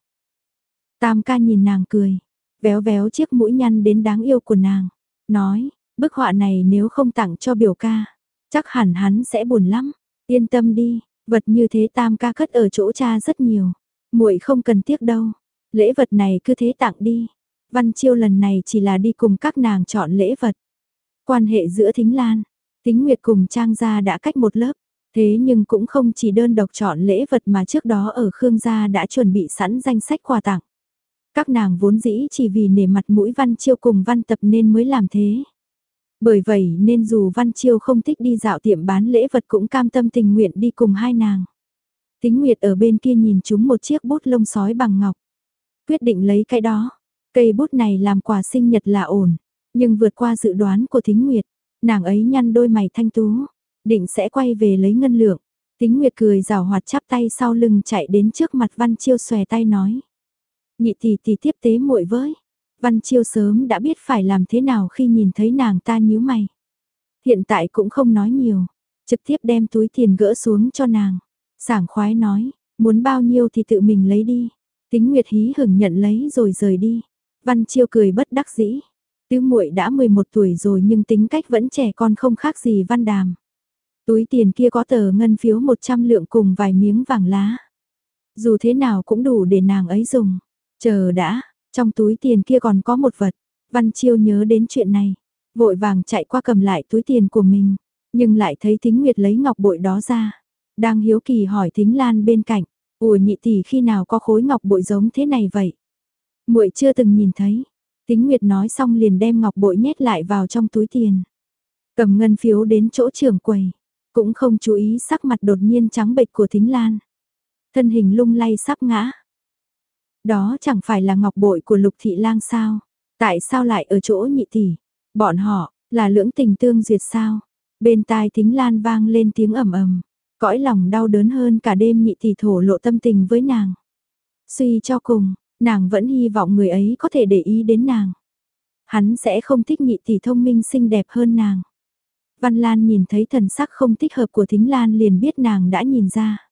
Tam ca nhìn nàng cười, véo véo chiếc mũi nhăn đến đáng yêu của nàng, nói, bức họa này nếu không tặng cho biểu ca, chắc hẳn hắn sẽ buồn lắm, yên tâm đi, vật như thế tam ca cất ở chỗ cha rất nhiều, muội không cần tiếc đâu, lễ vật này cứ thế tặng đi. Văn Chiêu lần này chỉ là đi cùng các nàng chọn lễ vật. Quan hệ giữa Thính Lan, Thính Nguyệt cùng Trang gia đã cách một lớp, thế nhưng cũng không chỉ đơn độc chọn lễ vật mà trước đó ở Khương gia đã chuẩn bị sẵn danh sách quà tặng. Các nàng vốn dĩ chỉ vì nể mặt mũi Văn Chiêu cùng Văn Tập nên mới làm thế. Bởi vậy nên dù Văn Chiêu không thích đi dạo tiệm bán lễ vật cũng cam tâm tình nguyện đi cùng hai nàng. Tính Nguyệt ở bên kia nhìn chúng một chiếc bút lông sói bằng ngọc. Quyết định lấy cái đó. Cây bút này làm quà sinh nhật là ổn. Nhưng vượt qua dự đoán của Thính Nguyệt, nàng ấy nhăn đôi mày thanh tú. Định sẽ quay về lấy ngân lượng. Tính Nguyệt cười rào hoạt chắp tay sau lưng chạy đến trước mặt Văn Chiêu xòe tay nói. Nhị tỷ tỷ tiếp tế muội với. Văn Chiêu sớm đã biết phải làm thế nào khi nhìn thấy nàng ta nhíu mày. Hiện tại cũng không nói nhiều, trực tiếp đem túi tiền gỡ xuống cho nàng. Sảng khoái nói, muốn bao nhiêu thì tự mình lấy đi. Tính Nguyệt hí hửng nhận lấy rồi rời đi. Văn Chiêu cười bất đắc dĩ. Tứ muội đã 11 tuổi rồi nhưng tính cách vẫn trẻ con không khác gì Văn Đàm. Túi tiền kia có tờ ngân phiếu 100 lượng cùng vài miếng vàng lá. Dù thế nào cũng đủ để nàng ấy dùng. Chờ đã, trong túi tiền kia còn có một vật. Văn Chiêu nhớ đến chuyện này. Vội vàng chạy qua cầm lại túi tiền của mình. Nhưng lại thấy Thính Nguyệt lấy ngọc bội đó ra. Đang hiếu kỳ hỏi Thính Lan bên cạnh. Ủa nhị tỷ, khi nào có khối ngọc bội giống thế này vậy? muội chưa từng nhìn thấy. Thính Nguyệt nói xong liền đem ngọc bội nhét lại vào trong túi tiền. Cầm ngân phiếu đến chỗ trưởng quầy. Cũng không chú ý sắc mặt đột nhiên trắng bệch của Thính Lan. Thân hình lung lay sắp ngã. Đó chẳng phải là ngọc bội của Lục Thị Lang sao? Tại sao lại ở chỗ nhị tỷ? Bọn họ, là lưỡng tình tương duyệt sao? Bên tai Thính Lan vang lên tiếng ầm ầm, cõi lòng đau đớn hơn cả đêm nhị tỷ thổ lộ tâm tình với nàng. Suy cho cùng, nàng vẫn hy vọng người ấy có thể để ý đến nàng. Hắn sẽ không thích nhị tỷ thông minh xinh đẹp hơn nàng. Văn Lan nhìn thấy thần sắc không thích hợp của Thính Lan liền biết nàng đã nhìn ra.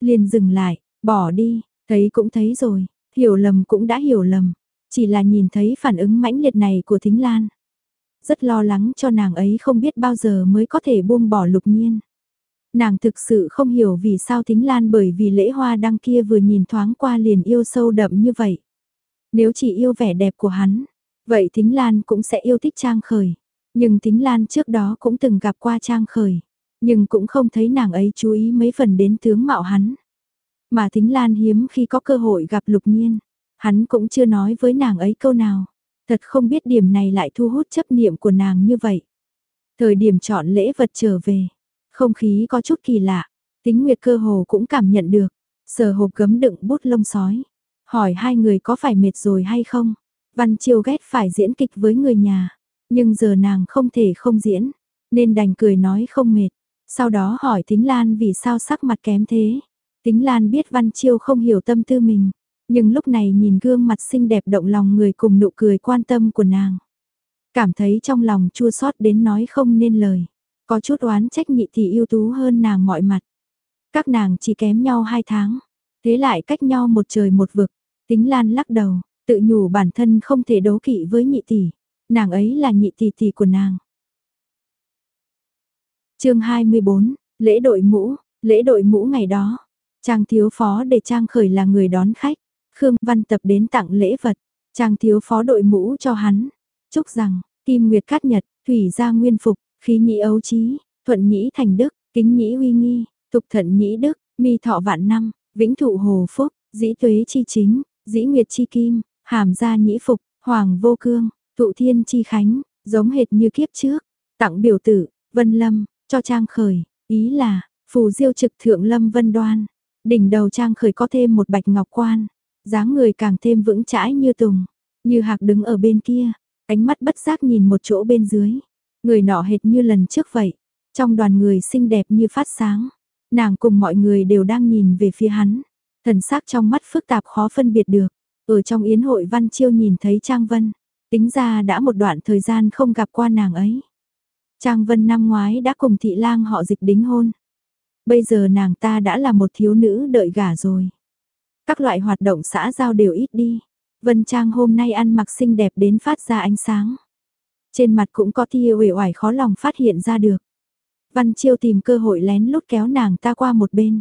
Liền dừng lại, bỏ đi, thấy cũng thấy rồi, hiểu lầm cũng đã hiểu lầm, chỉ là nhìn thấy phản ứng mãnh liệt này của Thính Lan. Rất lo lắng cho nàng ấy không biết bao giờ mới có thể buông bỏ lục nhiên. Nàng thực sự không hiểu vì sao Thính Lan bởi vì lễ hoa đăng kia vừa nhìn thoáng qua liền yêu sâu đậm như vậy. Nếu chỉ yêu vẻ đẹp của hắn, vậy Thính Lan cũng sẽ yêu thích Trang Khởi. Nhưng Thính Lan trước đó cũng từng gặp qua Trang Khởi, nhưng cũng không thấy nàng ấy chú ý mấy phần đến tướng mạo hắn. Mà Thính Lan hiếm khi có cơ hội gặp Lục Nhiên, hắn cũng chưa nói với nàng ấy câu nào. Thật không biết điểm này lại thu hút chấp niệm của nàng như vậy. Thời điểm chọn lễ vật trở về, không khí có chút kỳ lạ, tính nguyệt cơ hồ cũng cảm nhận được, sờ hộp gấm đựng bút lông sói. Hỏi hai người có phải mệt rồi hay không? Văn Chiêu ghét phải diễn kịch với người nhà, nhưng giờ nàng không thể không diễn, nên đành cười nói không mệt. Sau đó hỏi Thính Lan vì sao sắc mặt kém thế. Tính Lan biết Văn Chiêu không hiểu tâm tư mình, nhưng lúc này nhìn gương mặt xinh đẹp động lòng người cùng nụ cười quan tâm của nàng. Cảm thấy trong lòng chua xót đến nói không nên lời. Có chút oán trách nhị thì yêu tú hơn nàng mọi mặt. Các nàng chỉ kém nhau hai tháng, thế lại cách nhau một trời một vực. Tính Lan lắc đầu, tự nhủ bản thân không thể đấu kỵ với nhị tỷ. Nàng ấy là nhị tỷ tỷ của nàng. chương 24, lễ đội mũ, lễ đội mũ ngày đó. Trang thiếu phó để Trang khởi là người đón khách. Khương Văn Tập đến tặng lễ vật. Trang thiếu phó đội mũ cho hắn. Chúc rằng, Kim Nguyệt cát nhật, Thủy gia nguyên phục, khí nhĩ ấu trí, thuận nhĩ thành đức, kính nhĩ uy nghi, tục thận nhĩ đức, mi thọ vạn năm, vĩnh thụ hồ phúc, dĩ tuế chi chính, dĩ nguyệt chi kim, hàm gia nhĩ phục, hoàng vô cương, thụ thiên chi khánh, giống hệt như kiếp trước, tặng biểu tử, vân lâm, cho trang khởi, ý là, phù diêu trực thượng lâm vân đoan, đỉnh đầu trang khởi có thêm một bạch ngọc quan, dáng người càng thêm vững chãi như tùng, như hạc đứng ở bên kia, ánh mắt bất giác nhìn một chỗ bên dưới. Người nọ hệt như lần trước vậy, trong đoàn người xinh đẹp như phát sáng, nàng cùng mọi người đều đang nhìn về phía hắn, thần sắc trong mắt phức tạp khó phân biệt được. Ở trong yến hội Văn Chiêu nhìn thấy Trang Vân, tính ra đã một đoạn thời gian không gặp qua nàng ấy. Trang Vân năm ngoái đã cùng thị lang họ dịch đính hôn. Bây giờ nàng ta đã là một thiếu nữ đợi gả rồi. Các loại hoạt động xã giao đều ít đi, Vân Trang hôm nay ăn mặc xinh đẹp đến phát ra ánh sáng. Trên mặt cũng có tia uể oải khó lòng phát hiện ra được. Văn Chiêu tìm cơ hội lén lút kéo nàng ta qua một bên.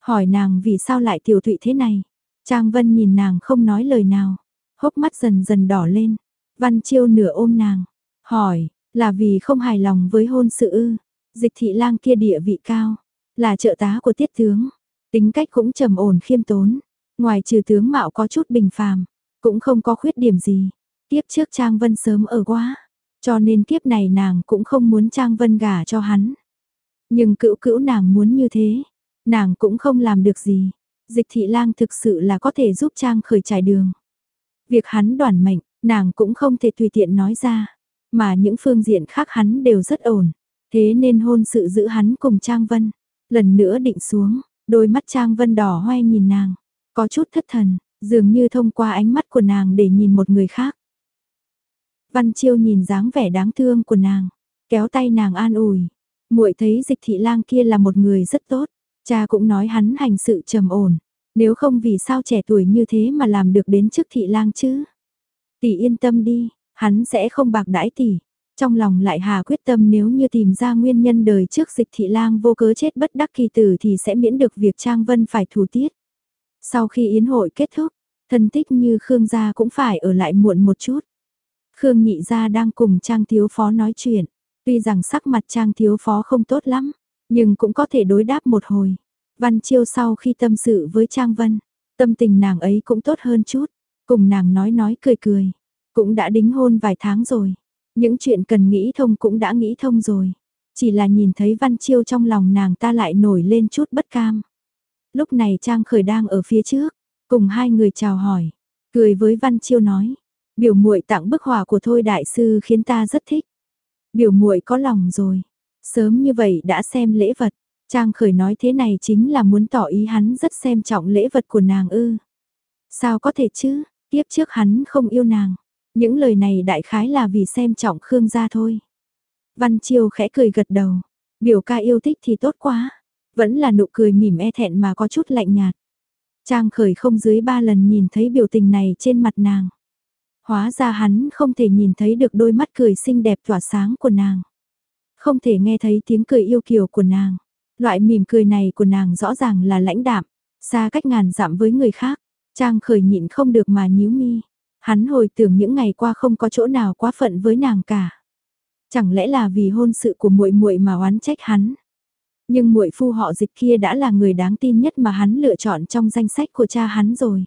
Hỏi nàng vì sao lại tiểu thụy thế này. Trang Vân nhìn nàng không nói lời nào. Hốc mắt dần dần đỏ lên. Văn Chiêu nửa ôm nàng. Hỏi, là vì không hài lòng với hôn sự ư. Dịch thị lang kia địa vị cao. Là trợ tá của tiết tướng. Tính cách cũng trầm ổn khiêm tốn. Ngoài trừ tướng mạo có chút bình phàm. Cũng không có khuyết điểm gì. Tiếp trước Trang Vân sớm ở quá. Cho nên kiếp này nàng cũng không muốn Trang Vân gả cho hắn. Nhưng cữu cữu nàng muốn như thế, nàng cũng không làm được gì. Dịch thị lang thực sự là có thể giúp Trang khởi trải đường. Việc hắn đoàn mệnh, nàng cũng không thể tùy tiện nói ra. Mà những phương diện khác hắn đều rất ổn. Thế nên hôn sự giữ hắn cùng Trang Vân. Lần nữa định xuống, đôi mắt Trang Vân đỏ hoe nhìn nàng. Có chút thất thần, dường như thông qua ánh mắt của nàng để nhìn một người khác. Văn Chiêu nhìn dáng vẻ đáng thương của nàng, kéo tay nàng an ủi. Muội thấy Dịch Thị Lang kia là một người rất tốt, cha cũng nói hắn hành sự trầm ổn, nếu không vì sao trẻ tuổi như thế mà làm được đến chức Thị Lang chứ? Tỷ yên tâm đi, hắn sẽ không bạc đãi tỷ. Trong lòng lại hà quyết tâm nếu như tìm ra nguyên nhân đời trước dịch thị lang vô cớ chết bất đắc kỳ tử thì sẽ miễn được việc Trang Vân phải thủ tiết. Sau khi yến hội kết thúc, thân tích như Khương gia cũng phải ở lại muộn một chút. Khương Nhị Gia đang cùng Trang Thiếu Phó nói chuyện, tuy rằng sắc mặt Trang Thiếu Phó không tốt lắm, nhưng cũng có thể đối đáp một hồi. Văn Chiêu sau khi tâm sự với Trang Vân, tâm tình nàng ấy cũng tốt hơn chút, cùng nàng nói nói cười cười, cũng đã đính hôn vài tháng rồi, những chuyện cần nghĩ thông cũng đã nghĩ thông rồi, chỉ là nhìn thấy Văn Chiêu trong lòng nàng ta lại nổi lên chút bất cam. Lúc này Trang Khởi đang ở phía trước, cùng hai người chào hỏi, cười với Văn Chiêu nói, Biểu muội tặng bức họa của Thôi đại sư khiến ta rất thích. Biểu muội có lòng rồi. Sớm như vậy đã xem lễ vật. Trang khởi nói thế này chính là muốn tỏ ý hắn rất xem trọng lễ vật của nàng ư. Sao có thể chứ, tiếp trước hắn không yêu nàng. Những lời này đại khái là vì xem trọng Khương gia thôi. Văn Chiêu khẽ cười gật đầu. Biểu ca yêu thích thì tốt quá. Vẫn là nụ cười mỉm e thẹn mà có chút lạnh nhạt. Trang khởi không dưới ba lần nhìn thấy biểu tình này trên mặt nàng. Hóa ra hắn không thể nhìn thấy được đôi mắt cười xinh đẹp tỏa sáng của nàng. Không thể nghe thấy tiếng cười yêu kiều của nàng. Loại mỉm cười này của nàng rõ ràng là lãnh đạm, xa cách ngàn dặm với người khác. Trang khởi nhịn không được mà nhíu mi. Hắn hồi tưởng những ngày qua không có chỗ nào quá phận với nàng cả. Chẳng lẽ là vì hôn sự của muội muội mà oán trách hắn? Nhưng muội phu họ dịch kia đã là người đáng tin nhất mà hắn lựa chọn trong danh sách của cha hắn rồi.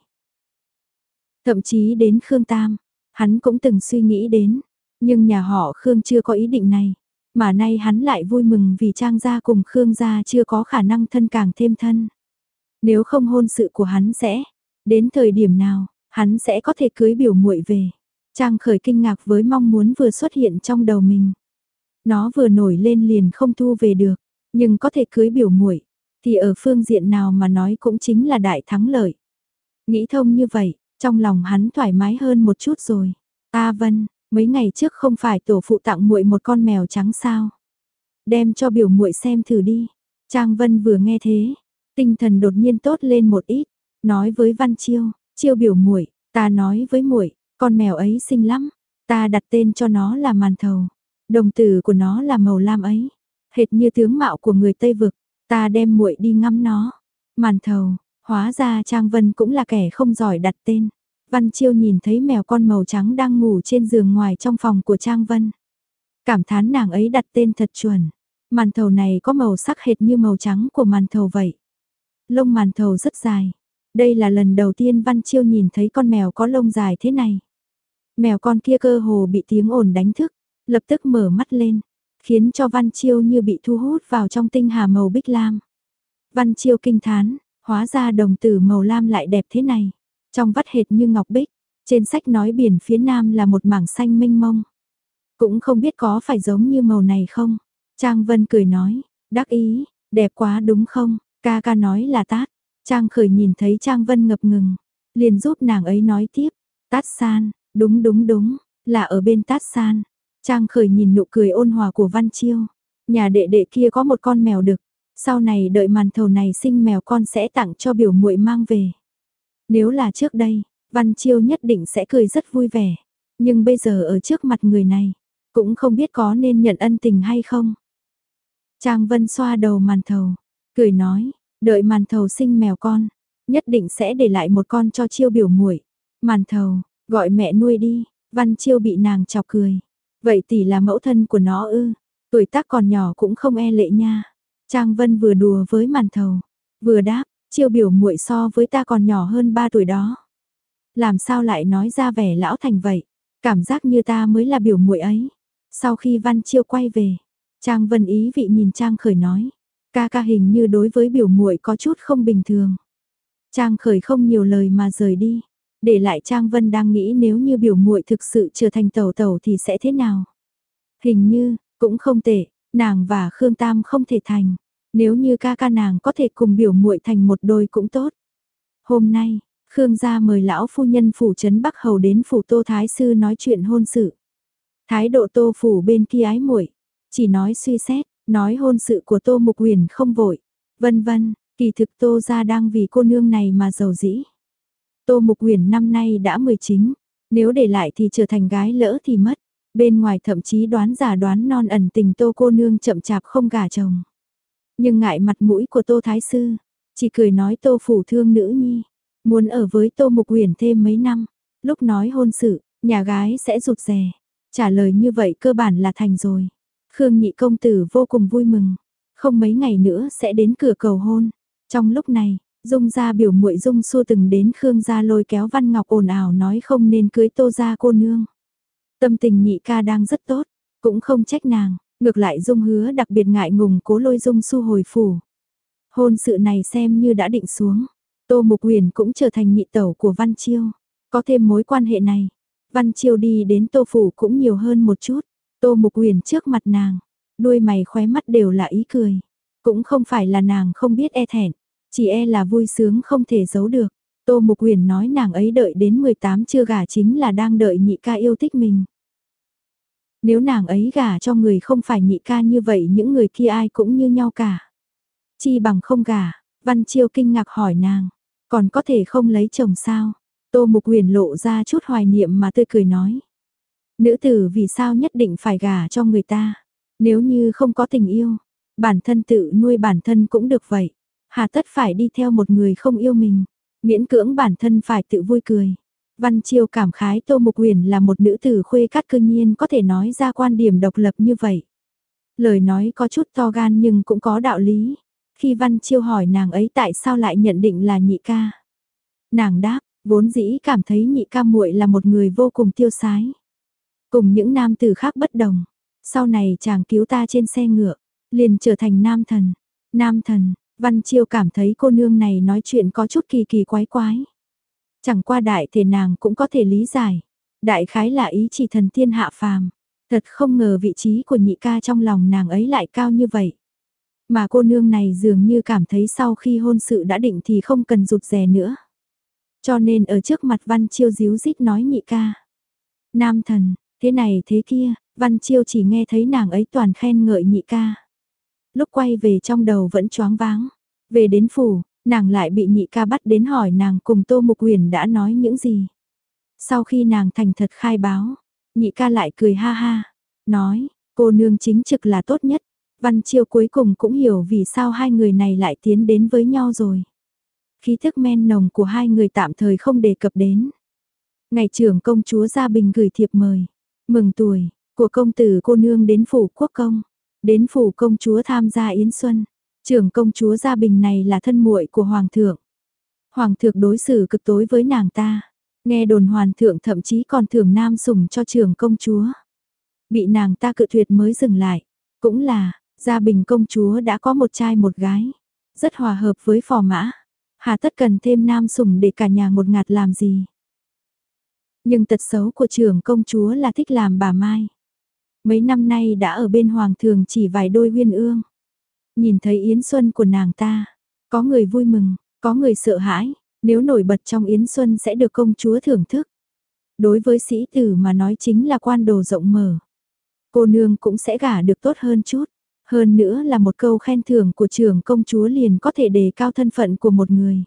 Thậm chí đến Khương Tam, Hắn cũng từng suy nghĩ đến, nhưng nhà họ Khương chưa có ý định này. Mà nay hắn lại vui mừng vì Trang gia cùng Khương gia chưa có khả năng thân càng thêm thân. Nếu không hôn sự của hắn sẽ, đến thời điểm nào, hắn sẽ có thể cưới biểu muội về. Trang khởi kinh ngạc với mong muốn vừa xuất hiện trong đầu mình. Nó vừa nổi lên liền không thu về được, nhưng có thể cưới biểu muội thì ở phương diện nào mà nói cũng chính là đại thắng lợi. Nghĩ thông như vậy, trong lòng hắn thoải mái hơn một chút rồi. A Vân, mấy ngày trước không phải tổ phụ tặng muội một con mèo trắng sao? Đem cho biểu muội xem thử đi. Trang Vân vừa nghe thế, tinh thần đột nhiên tốt lên một ít, nói với Văn Chiêu, "Chiêu biểu muội, ta nói với muội, con mèo ấy xinh lắm, ta đặt tên cho nó là Màn Thầu. Đồng tử của nó là màu lam ấy, hệt như tướng mạo của người Tây vực, ta đem muội đi ngắm nó." Màn Thầu, Hóa ra Trang Vân cũng là kẻ không giỏi đặt tên. Văn Chiêu nhìn thấy mèo con màu trắng đang ngủ trên giường ngoài trong phòng của Trang Vân. Cảm thán nàng ấy đặt tên thật chuẩn. Màn thầu này có màu sắc hệt như màu trắng của màn thầu vậy. Lông màn thầu rất dài. Đây là lần đầu tiên Văn Chiêu nhìn thấy con mèo có lông dài thế này. Mèo con kia cơ hồ bị tiếng ồn đánh thức, lập tức mở mắt lên, khiến cho Văn Chiêu như bị thu hút vào trong tinh hà màu bích lam. Văn Chiêu kinh thán, Hóa ra đồng tử màu lam lại đẹp thế này. Trong vắt hệt như ngọc bích, trên sách nói biển phía nam là một mảng xanh mênh mông. Cũng không biết có phải giống như màu này không? Trang Vân cười nói, đắc ý, đẹp quá đúng không? Ca ca nói là tát. Trang khởi nhìn thấy Trang Vân ngập ngừng, liền giúp nàng ấy nói tiếp. Tát san, đúng đúng đúng, là ở bên tát san. Trang khởi nhìn nụ cười ôn hòa của Văn Chiêu. Nhà đệ đệ kia có một con mèo đực, sau này đợi màn thầu này sinh mèo con sẽ tặng cho biểu muội mang về. Nếu là trước đây, Văn Chiêu nhất định sẽ cười rất vui vẻ. Nhưng bây giờ ở trước mặt người này, cũng không biết có nên nhận ân tình hay không. Trang Vân xoa đầu màn thầu, cười nói, đợi màn thầu sinh mèo con, nhất định sẽ để lại một con cho chiêu biểu muội. Màn thầu, gọi mẹ nuôi đi, Văn Chiêu bị nàng chọc cười. Vậy tỷ là mẫu thân của nó ư, tuổi tác còn nhỏ cũng không e lệ nha. Trang Vân vừa đùa với màn thầu, vừa đáp, chiêu biểu muội so với ta còn nhỏ hơn 3 tuổi đó. Làm sao lại nói ra vẻ lão thành vậy, cảm giác như ta mới là biểu muội ấy. Sau khi Văn Chiêu quay về, Trang Vân ý vị nhìn Trang Khởi nói, ca ca hình như đối với biểu muội có chút không bình thường. Trang Khởi không nhiều lời mà rời đi, để lại Trang Vân đang nghĩ nếu như biểu muội thực sự trở thành tẩu tẩu thì sẽ thế nào. Hình như, cũng không tệ, nàng và Khương Tam không thể thành, nếu như ca ca nàng có thể cùng biểu muội thành một đôi cũng tốt. Hôm nay, Khương gia mời lão phu nhân phủ trấn Bắc Hầu đến phủ Tô Thái sư nói chuyện hôn sự. Thái độ Tô phủ bên kia ái muội, chỉ nói suy xét, nói hôn sự của Tô Mục Huyền không vội, vân vân, kỳ thực Tô gia đang vì cô nương này mà giàu dĩ. Tô Mục Huyền năm nay đã 19, nếu để lại thì trở thành gái lỡ thì mất. Bên ngoài thậm chí đoán giả đoán non ẩn tình Tô cô nương chậm chạp không gả chồng. Nhưng ngại mặt mũi của Tô Thái Sư, chỉ cười nói Tô phủ thương nữ nhi, muốn ở với Tô Mục Huyền thêm mấy năm, lúc nói hôn sự, nhà gái sẽ rụt rè. Trả lời như vậy cơ bản là thành rồi. Khương nhị công tử vô cùng vui mừng, không mấy ngày nữa sẽ đến cửa cầu hôn. Trong lúc này, Dung gia biểu muội Dung xua từng đến Khương gia lôi kéo Văn Ngọc ồn ào nói không nên cưới Tô gia cô nương. Tâm tình nhị ca đang rất tốt, cũng không trách nàng, ngược lại Dung hứa đặc biệt ngại ngùng cố lôi Dung xu hồi phủ. Hôn sự này xem như đã định xuống, Tô Mục Huyền cũng trở thành nhị tẩu của Văn Chiêu. Có thêm mối quan hệ này, Văn Chiêu đi đến Tô Phủ cũng nhiều hơn một chút. Tô Mục Huyền trước mặt nàng, đuôi mày khóe mắt đều là ý cười. Cũng không phải là nàng không biết e thẹn, chỉ e là vui sướng không thể giấu được. Tô Mục Huyền nói nàng ấy đợi đến 18 chưa gả chính là đang đợi nhị ca yêu thích mình. Nếu nàng ấy gả cho người không phải nhị ca như vậy những người kia ai cũng như nhau cả. Chi bằng không gả, Văn Chiêu kinh ngạc hỏi nàng, còn có thể không lấy chồng sao? Tô Mục Huyền lộ ra chút hoài niệm mà tươi cười nói. Nữ tử vì sao nhất định phải gả cho người ta? Nếu như không có tình yêu, bản thân tự nuôi bản thân cũng được vậy. Hà tất phải đi theo một người không yêu mình, miễn cưỡng bản thân phải tự vui cười. Văn Chiêu cảm khái Tô Mục Huyền là một nữ tử khuê cát cương nhiên có thể nói ra quan điểm độc lập như vậy. Lời nói có chút to gan nhưng cũng có đạo lý. Khi Văn Chiêu hỏi nàng ấy tại sao lại nhận định là nhị ca. Nàng đáp, vốn dĩ cảm thấy nhị ca muội là một người vô cùng tiêu sái. Cùng những nam tử khác bất đồng. Sau này chàng cứu ta trên xe ngựa, liền trở thành nam thần. Nam thần, Văn Chiêu cảm thấy cô nương này nói chuyện có chút kỳ kỳ quái quái. Chẳng qua đại thể nàng cũng có thể lý giải. Đại khái là ý chỉ thần tiên hạ phàm. Thật không ngờ vị trí của nhị ca trong lòng nàng ấy lại cao như vậy. Mà cô nương này dường như cảm thấy sau khi hôn sự đã định thì không cần rụt rè nữa. Cho nên ở trước mặt Văn Chiêu díu dít nói nhị ca. Nam thần, thế này thế kia, Văn Chiêu chỉ nghe thấy nàng ấy toàn khen ngợi nhị ca. Lúc quay về trong đầu vẫn choáng váng. Về đến phủ, nàng lại bị nhị ca bắt đến hỏi nàng cùng Tô Mục Huyền đã nói những gì. Sau khi nàng thành thật khai báo, nhị ca lại cười ha ha, nói, cô nương chính trực là tốt nhất. Văn Chiêu cuối cùng cũng hiểu vì sao hai người này lại tiến đến với nhau rồi. Khí thức men nồng của hai người tạm thời không đề cập đến. Ngày trưởng công chúa Gia Bình gửi thiệp mời, mừng tuổi, của công tử cô nương đến phủ quốc công, đến phủ công chúa tham gia yến xuân. Trưởng công chúa Gia Bình này là thân muội của Hoàng thượng. Hoàng thượng đối xử cực tối với nàng ta. Nghe đồn Hoàng thượng thậm chí còn thưởng nam sủng cho trưởng công chúa. Bị nàng ta cự tuyệt mới dừng lại. Cũng là, Gia Bình công chúa đã có một trai một gái. Rất hòa hợp với phò mã. Hà tất cần thêm nam sủng để cả nhà một ngạt làm gì. Nhưng tật xấu của trưởng công chúa là thích làm bà Mai. Mấy năm nay đã ở bên hoàng thường chỉ vài đôi huyên ương. Nhìn thấy Yến Xuân của nàng ta, có người vui mừng, có người sợ hãi, nếu nổi bật trong Yến Xuân sẽ được công chúa thưởng thức. Đối với sĩ tử mà nói chính là quan đồ rộng mở. Cô nương cũng sẽ gả được tốt hơn chút. Hơn nữa là một câu khen thưởng của trưởng công chúa liền có thể đề cao thân phận của một người.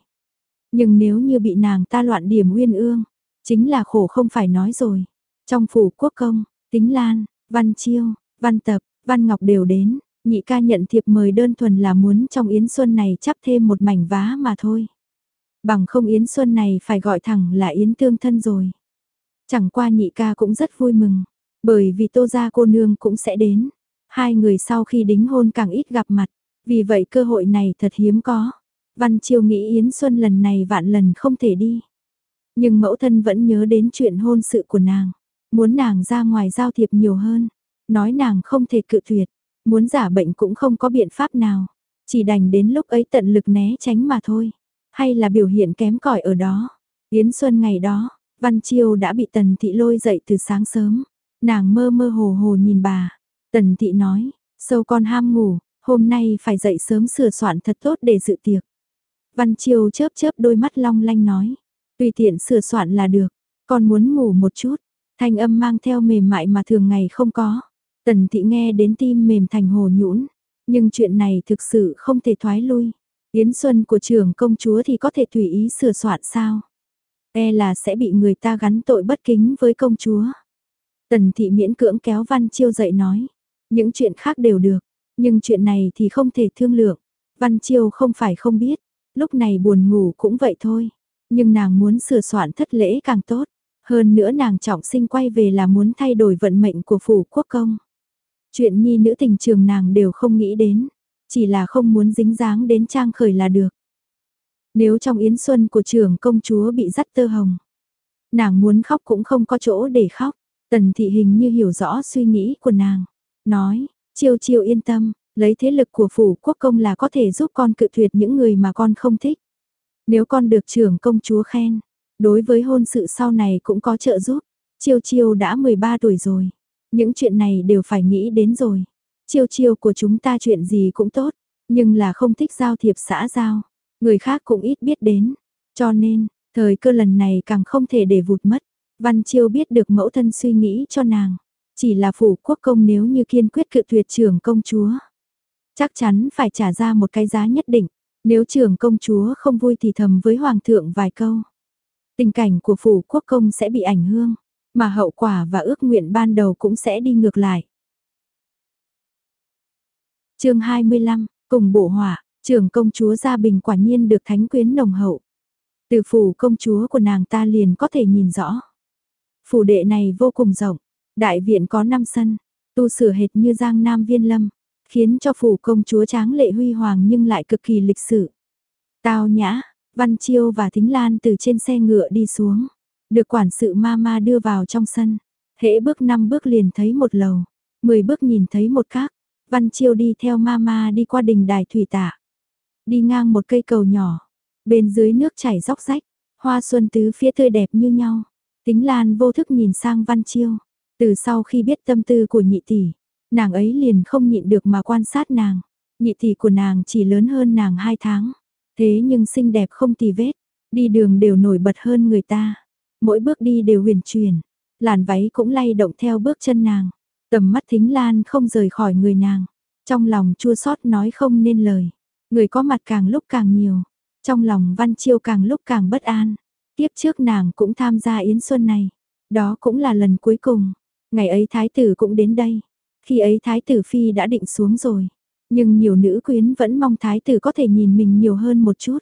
Nhưng nếu như bị nàng ta loạn điểm uyên ương, Chính là khổ không phải nói rồi. Trong phủ quốc công, tính lan, văn chiêu, văn tập, văn ngọc đều đến, nhị ca nhận thiệp mời đơn thuần là muốn trong Yến Xuân này chắp thêm một mảnh vá mà thôi. Bằng không Yến Xuân này phải gọi thẳng là Yến Tương Thân rồi. Chẳng qua nhị ca cũng rất vui mừng, bởi vì tô gia cô nương cũng sẽ đến. Hai người sau khi đính hôn càng ít gặp mặt, vì vậy cơ hội này thật hiếm có. Văn Chiêu nghĩ Yến Xuân lần này vạn lần không thể đi. Nhưng mẫu thân vẫn nhớ đến chuyện hôn sự của nàng, muốn nàng ra ngoài giao thiệp nhiều hơn, nói nàng không thể cự tuyệt, muốn giả bệnh cũng không có biện pháp nào, chỉ đành đến lúc ấy tận lực né tránh mà thôi, hay là biểu hiện kém cỏi ở đó. Yến Xuân ngày đó, Văn Chiêu đã bị Tần Thị lôi dậy từ sáng sớm, nàng mơ mơ hồ hồ nhìn bà, Tần Thị nói, sâu con ham ngủ, hôm nay phải dậy sớm sửa soạn thật tốt để dự tiệc. Văn Chiêu chớp chớp đôi mắt long lanh nói, tùy tiện sửa soạn là được, con muốn ngủ một chút, thanh âm mang theo mềm mại mà thường ngày không có. Tần thị nghe đến tim mềm thành hồ nhũn, nhưng chuyện này thực sự không thể thoái lui. Yến xuân của trưởng công chúa thì có thể tùy ý sửa soạn sao? E là sẽ bị người ta gắn tội bất kính với công chúa. Tần thị miễn cưỡng kéo Văn Chiêu dậy nói, những chuyện khác đều được, nhưng chuyện này thì không thể thương lượng. Văn Chiêu không phải không biết, lúc này buồn ngủ cũng vậy thôi, nhưng nàng muốn sửa soạn thất lễ càng tốt. Hơn nữa nàng trọng sinh quay về là muốn thay đổi vận mệnh của phủ quốc công. Chuyện nhi nữ tình trường nàng đều không nghĩ đến, chỉ là không muốn dính dáng đến trang khởi là được. Nếu trong yến xuân của trường công chúa bị dắt tơ hồng, nàng muốn khóc cũng không có chỗ để khóc. Tần thị hình như hiểu rõ suy nghĩ của nàng, nói, chiêu chiêu yên tâm, lấy thế lực của phủ quốc công là có thể giúp con cự tuyệt những người mà con không thích. Nếu con được trưởng công chúa khen, đối với hôn sự sau này cũng có trợ giúp. Chiêu chiêu đã 13 tuổi rồi, những chuyện này đều phải nghĩ đến rồi. Chiêu chiêu của chúng ta chuyện gì cũng tốt, nhưng là không thích giao thiệp xã giao, người khác cũng ít biết đến. Cho nên, thời cơ lần này càng không thể để vụt mất. Văn Chiêu biết được mẫu thân suy nghĩ cho nàng, chỉ là phủ quốc công nếu như kiên quyết cự tuyệt trưởng công chúa. Chắc chắn phải trả ra một cái giá nhất định, nếu trưởng công chúa không vui thì thầm với hoàng thượng vài câu. Tình cảnh của phủ quốc công sẽ bị ảnh hưởng, mà hậu quả và ước nguyện ban đầu cũng sẽ đi ngược lại. chương 25, cùng bộ hỏa, trưởng công chúa Gia Bình quả nhiên được thánh quyến nồng hậu. Từ phủ công chúa của nàng ta liền có thể nhìn rõ. Phủ đệ này vô cùng rộng, đại viện có 5 sân, tu sửa hệt như giang nam viên lâm, khiến cho phủ công chúa tráng lệ huy hoàng nhưng lại cực kỳ lịch sự. Tao nhã, Văn Chiêu và Thính Lan từ trên xe ngựa đi xuống, được quản sự mama đưa vào trong sân. Hễ bước năm bước liền thấy một lầu, 10 bước nhìn thấy một khác, Văn Chiêu đi theo mama đi qua đình đài thủy tạ. Đi ngang một cây cầu nhỏ, bên dưới nước chảy róc rách, hoa xuân tứ phía tươi đẹp như nhau. Tính Lan vô thức nhìn sang Văn Chiêu, từ sau khi biết tâm tư của nhị tỷ, nàng ấy liền không nhịn được mà quan sát nàng. Nhị tỷ của nàng chỉ lớn hơn nàng 2 tháng, thế nhưng xinh đẹp không tì vết, đi đường đều nổi bật hơn người ta. Mỗi bước đi đều huyền chuyển, làn váy cũng lay động theo bước chân nàng, tầm mắt thính lan không rời khỏi người nàng, trong lòng chua xót nói không nên lời, người có mặt càng lúc càng nhiều, trong lòng văn chiêu càng lúc càng bất an, tiếp trước nàng cũng tham gia yến xuân này, đó cũng là lần cuối cùng, ngày ấy thái tử cũng đến đây, khi ấy thái tử phi đã định xuống rồi, nhưng nhiều nữ quyến vẫn mong thái tử có thể nhìn mình nhiều hơn một chút.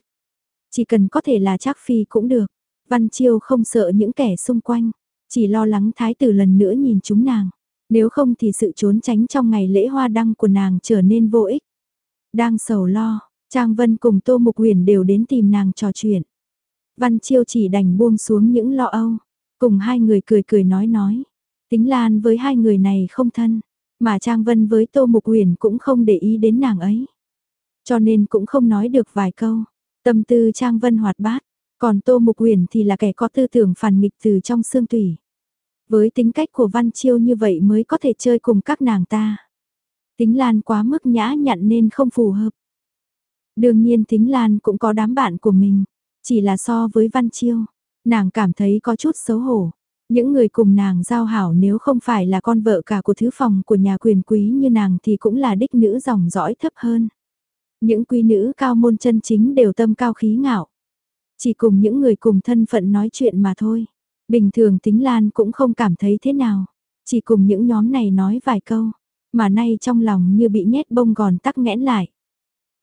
Chỉ cần có thể là chắc phi cũng được. Văn Chiêu không sợ những kẻ xung quanh, chỉ lo lắng thái tử lần nữa nhìn chúng nàng. Nếu không thì sự trốn tránh trong ngày lễ hoa đăng của nàng trở nên vô ích. Đang sầu lo, Trang Vân cùng Tô Mục Huyền đều đến tìm nàng trò chuyện. Văn Chiêu chỉ đành buông xuống những lo âu, cùng hai người cười cười nói nói. Tính Lan với hai người này không thân, mà Trang Vân với Tô Mục Huyền cũng không để ý đến nàng ấy. Cho nên cũng không nói được vài câu. Tâm tư Trang Vân hoạt bát, còn Tô Mục Huyền thì là kẻ có tư tưởng phản nghịch từ trong xương tủy. Với tính cách của Văn Chiêu như vậy mới có thể chơi cùng các nàng ta. Tính Lan quá mức nhã nhặn nên không phù hợp. Đương nhiên Tính Lan cũng có đám bạn của mình, chỉ là so với Văn Chiêu, nàng cảm thấy có chút xấu hổ. Những người cùng nàng giao hảo nếu không phải là con vợ cả của thứ phòng của nhà quyền quý như nàng thì cũng là đích nữ dòng dõi thấp hơn. Những quý nữ cao môn chân chính đều tâm cao khí ngạo. Chỉ cùng những người cùng thân phận nói chuyện mà thôi. Bình thường tính Lan cũng không cảm thấy thế nào, chỉ cùng những nhóm này nói vài câu, mà nay trong lòng như bị nhét bông gòn tắc nghẽn lại.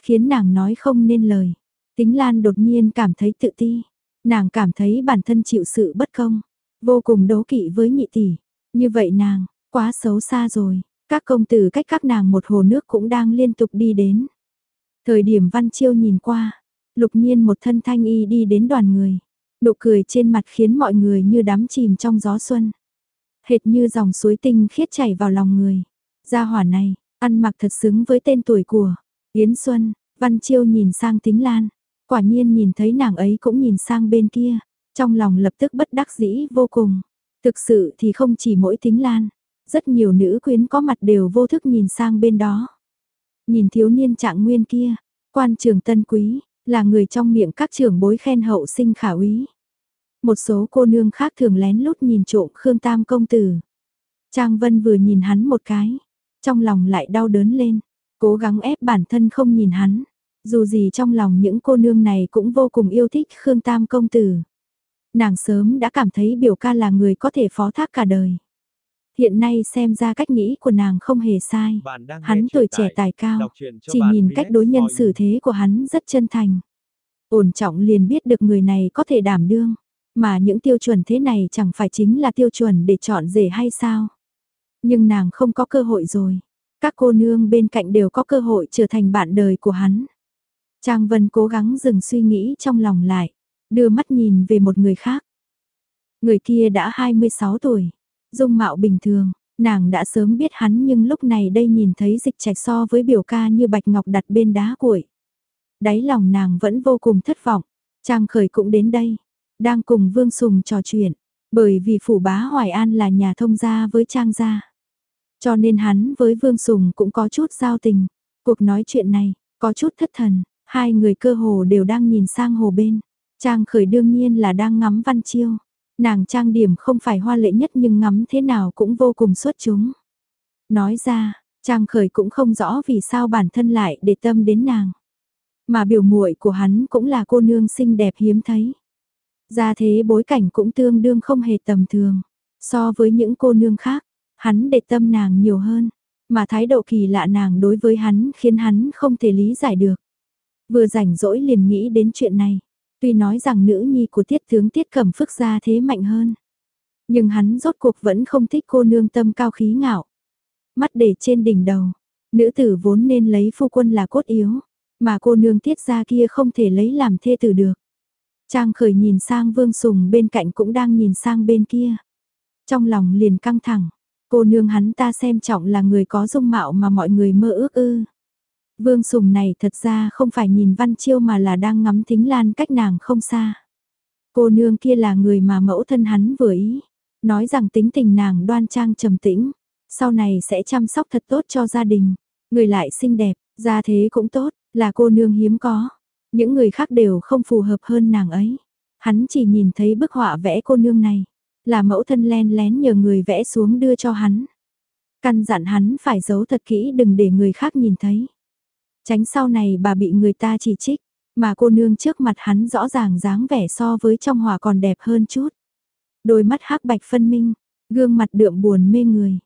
Khiến nàng nói không nên lời, tính Lan đột nhiên cảm thấy tự ti, nàng cảm thấy bản thân chịu sự bất công, vô cùng đấu kỵ với nhị tỷ, như vậy nàng, quá xấu xa rồi, các công tử cách các nàng một hồ nước cũng đang liên tục đi đến. Thời điểm Văn Chiêu nhìn qua, lục nhiên một thân thanh y đi đến đoàn người. Nụ cười trên mặt khiến mọi người như đắm chìm trong gió xuân. Hệt như dòng suối tinh khiết chảy vào lòng người. Gia hỏa này, ăn mặc thật xứng với tên tuổi của Yến Xuân, Văn Chiêu nhìn sang Tính Lan. Quả nhiên nhìn thấy nàng ấy cũng nhìn sang bên kia. Trong lòng lập tức bất đắc dĩ vô cùng. Thực sự thì không chỉ mỗi Tính Lan. Rất nhiều nữ quyến có mặt đều vô thức nhìn sang bên đó. Nhìn thiếu niên trạng nguyên kia, quan trường tân quý, là người trong miệng các trưởng bối khen hậu sinh khả úy. Một số cô nương khác thường lén lút nhìn trộm Khương Tam công tử. Trang Vân vừa nhìn hắn một cái, trong lòng lại đau đớn lên, cố gắng ép bản thân không nhìn hắn. Dù gì trong lòng những cô nương này cũng vô cùng yêu thích Khương Tam công tử. Nàng sớm đã cảm thấy biểu ca là người có thể phó thác cả đời. Hiện nay xem ra cách nghĩ của nàng không hề sai. Hắn tuổi trẻ tài cao, chỉ nhìn cách đối nhân xử thế của hắn rất chân thành. Ổn trọng liền biết được người này có thể đảm đương, mà những tiêu chuẩn thế này chẳng phải chính là tiêu chuẩn để chọn rể hay sao. Nhưng nàng không có cơ hội rồi. Các cô nương bên cạnh đều có cơ hội trở thành bạn đời của hắn. Trang Vân cố gắng dừng suy nghĩ trong lòng lại, đưa mắt nhìn về một người khác. Người kia đã 26 tuổi, Dung mạo bình thường, nàng đã sớm biết hắn nhưng lúc này đây nhìn thấy dịch trạch so với biểu ca như bạch ngọc đặt bên đá cuội. Đáy lòng nàng vẫn vô cùng thất vọng, Trang Khởi cũng đến đây, đang cùng Vương Sùng trò chuyện, bởi vì phủ bá Hoài An là nhà thông gia với Trang gia. Cho nên hắn với Vương Sùng cũng có chút giao tình, cuộc nói chuyện này, có chút thất thần, hai người cơ hồ đều đang nhìn sang hồ bên. Trang Khởi đương nhiên là đang ngắm Văn Chiêu. Nàng trang điểm không phải hoa lệ nhất nhưng ngắm thế nào cũng vô cùng xuất chúng. Nói ra, Trang Khởi cũng không rõ vì sao bản thân lại để tâm đến nàng. Mà biểu muội của hắn cũng là cô nương xinh đẹp hiếm thấy. Ra thế bối cảnh cũng tương đương không hề tầm thường. So với những cô nương khác, hắn để tâm nàng nhiều hơn. Mà thái độ kỳ lạ nàng đối với hắn khiến hắn không thể lý giải được. Vừa rảnh rỗi liền nghĩ đến chuyện này. Tuy nói rằng nữ nhi của tiết tướng tiết cẩm phức gia thế mạnh hơn. Nhưng hắn rốt cuộc vẫn không thích cô nương tâm cao khí ngạo. Mắt để trên đỉnh đầu. Nữ tử vốn nên lấy phu quân là cốt yếu. Mà cô nương tiết gia kia không thể lấy làm thê tử được. Trang khởi nhìn sang vương sùng bên cạnh cũng đang nhìn sang bên kia. Trong lòng liền căng thẳng. Cô nương hắn ta xem trọng là người có dung mạo mà mọi người mơ ước ư. Vương Sùng này thật ra không phải nhìn Văn Chiêu mà là đang ngắm Thính Lan cách nàng không xa. Cô nương kia là người mà mẫu thân hắn vừa ý, nói rằng tính tình nàng đoan trang trầm tĩnh, sau này sẽ chăm sóc thật tốt cho gia đình, người lại xinh đẹp, gia thế cũng tốt, là cô nương hiếm có. Những người khác đều không phù hợp hơn nàng ấy. Hắn chỉ nhìn thấy bức họa vẽ cô nương này, là mẫu thân len lén nhờ người vẽ xuống đưa cho hắn. Căn dặn hắn phải giấu thật kỹ đừng để người khác nhìn thấy. Tránh sau này bà bị người ta chỉ trích, mà cô nương trước mặt hắn rõ ràng dáng vẻ so với trong hòa còn đẹp hơn chút. Đôi mắt hắc bạch phân minh, gương mặt đượm buồn mê người.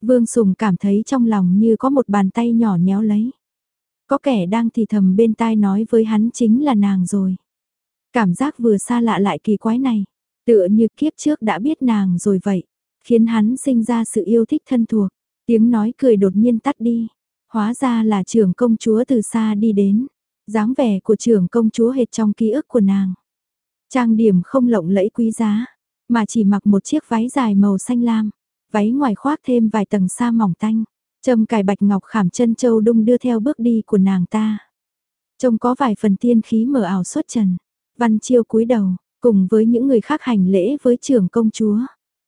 Vương Sùng cảm thấy trong lòng như có một bàn tay nhỏ nhéo lấy. Có kẻ đang thì thầm bên tai nói với hắn chính là nàng rồi. Cảm giác vừa xa lạ lại kỳ quái này, tựa như kiếp trước đã biết nàng rồi vậy, khiến hắn sinh ra sự yêu thích thân thuộc. Tiếng nói cười đột nhiên tắt đi, Hóa ra là trưởng công chúa từ xa đi đến, dáng vẻ của trưởng công chúa hệt trong ký ức của nàng. Trang điểm không lộng lẫy quý giá, mà chỉ mặc một chiếc váy dài màu xanh lam, váy ngoài khoác thêm vài tầng sa mỏng tanh, châm cài bạch ngọc khảm chân châu đung đưa theo bước đi của nàng ta. Trông có vài phần tiên khí mờ ảo xuất trần, văn chiêu cúi đầu, cùng với những người khác hành lễ với trưởng công chúa.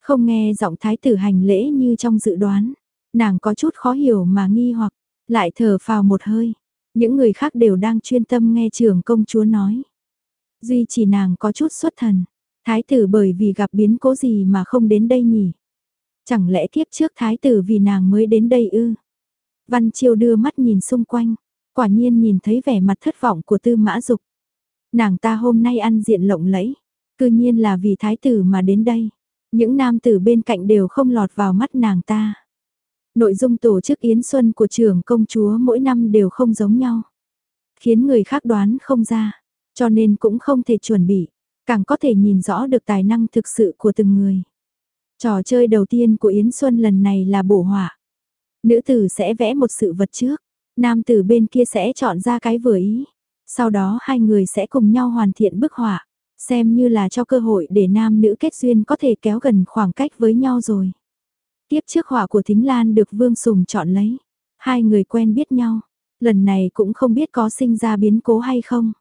Không nghe giọng thái tử hành lễ như trong dự đoán, nàng có chút khó hiểu mà nghi hoặc, lại thở phào một hơi, những người khác đều đang chuyên tâm nghe trưởng công chúa nói. Duy chỉ nàng có chút xuất thần, thái tử bởi vì gặp biến cố gì mà không đến đây nhỉ? Chẳng lẽ kiếp trước thái tử vì nàng mới đến đây ư? Văn Chiêu đưa mắt nhìn xung quanh, quả nhiên nhìn thấy vẻ mặt thất vọng của tư mã dục. Nàng ta hôm nay ăn diện lộng lẫy, Cư nhiên là vì thái tử mà đến đây. Những nam tử bên cạnh đều không lọt vào mắt nàng ta. Nội dung tổ chức Yến Xuân của trưởng công chúa mỗi năm đều không giống nhau. Khiến người khác đoán không ra, cho nên cũng không thể chuẩn bị, càng có thể nhìn rõ được tài năng thực sự của từng người. Trò chơi đầu tiên của Yến Xuân lần này là bổ họa. Nữ tử sẽ vẽ một sự vật trước, nam tử bên kia sẽ chọn ra cái vừa ý. Sau đó hai người sẽ cùng nhau hoàn thiện bức họa, xem như là cho cơ hội để nam nữ kết duyên có thể kéo gần khoảng cách với nhau rồi. Tiếp trước họa của Thính Lan được Vương Sùng chọn lấy. Hai người quen biết nhau, lần này cũng không biết có sinh ra biến cố hay không.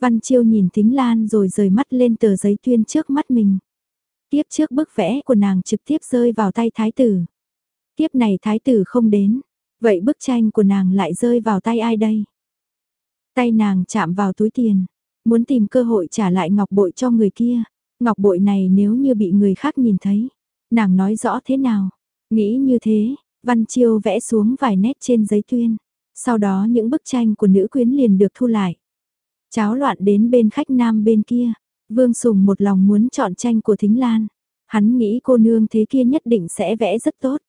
Văn Chiêu nhìn Thính Lan rồi rời mắt lên tờ giấy tuyên trước mắt mình. Tiếp trước bức vẽ của nàng trực tiếp rơi vào tay thái tử. Tiếp này thái tử không đến, vậy bức tranh của nàng lại rơi vào tay ai đây? Tay nàng chạm vào túi tiền, muốn tìm cơ hội trả lại ngọc bội cho người kia. Ngọc bội này nếu như bị người khác nhìn thấy, nàng nói rõ thế nào? Nghĩ như thế, Văn Chiêu vẽ xuống vài nét trên giấy tuyên. Sau đó những bức tranh của nữ quyến liền được thu lại. Cháo loạn đến bên khách nam bên kia, Vương Sùng một lòng muốn chọn tranh của Thính Lan. Hắn nghĩ cô nương thế kia nhất định sẽ vẽ rất tốt.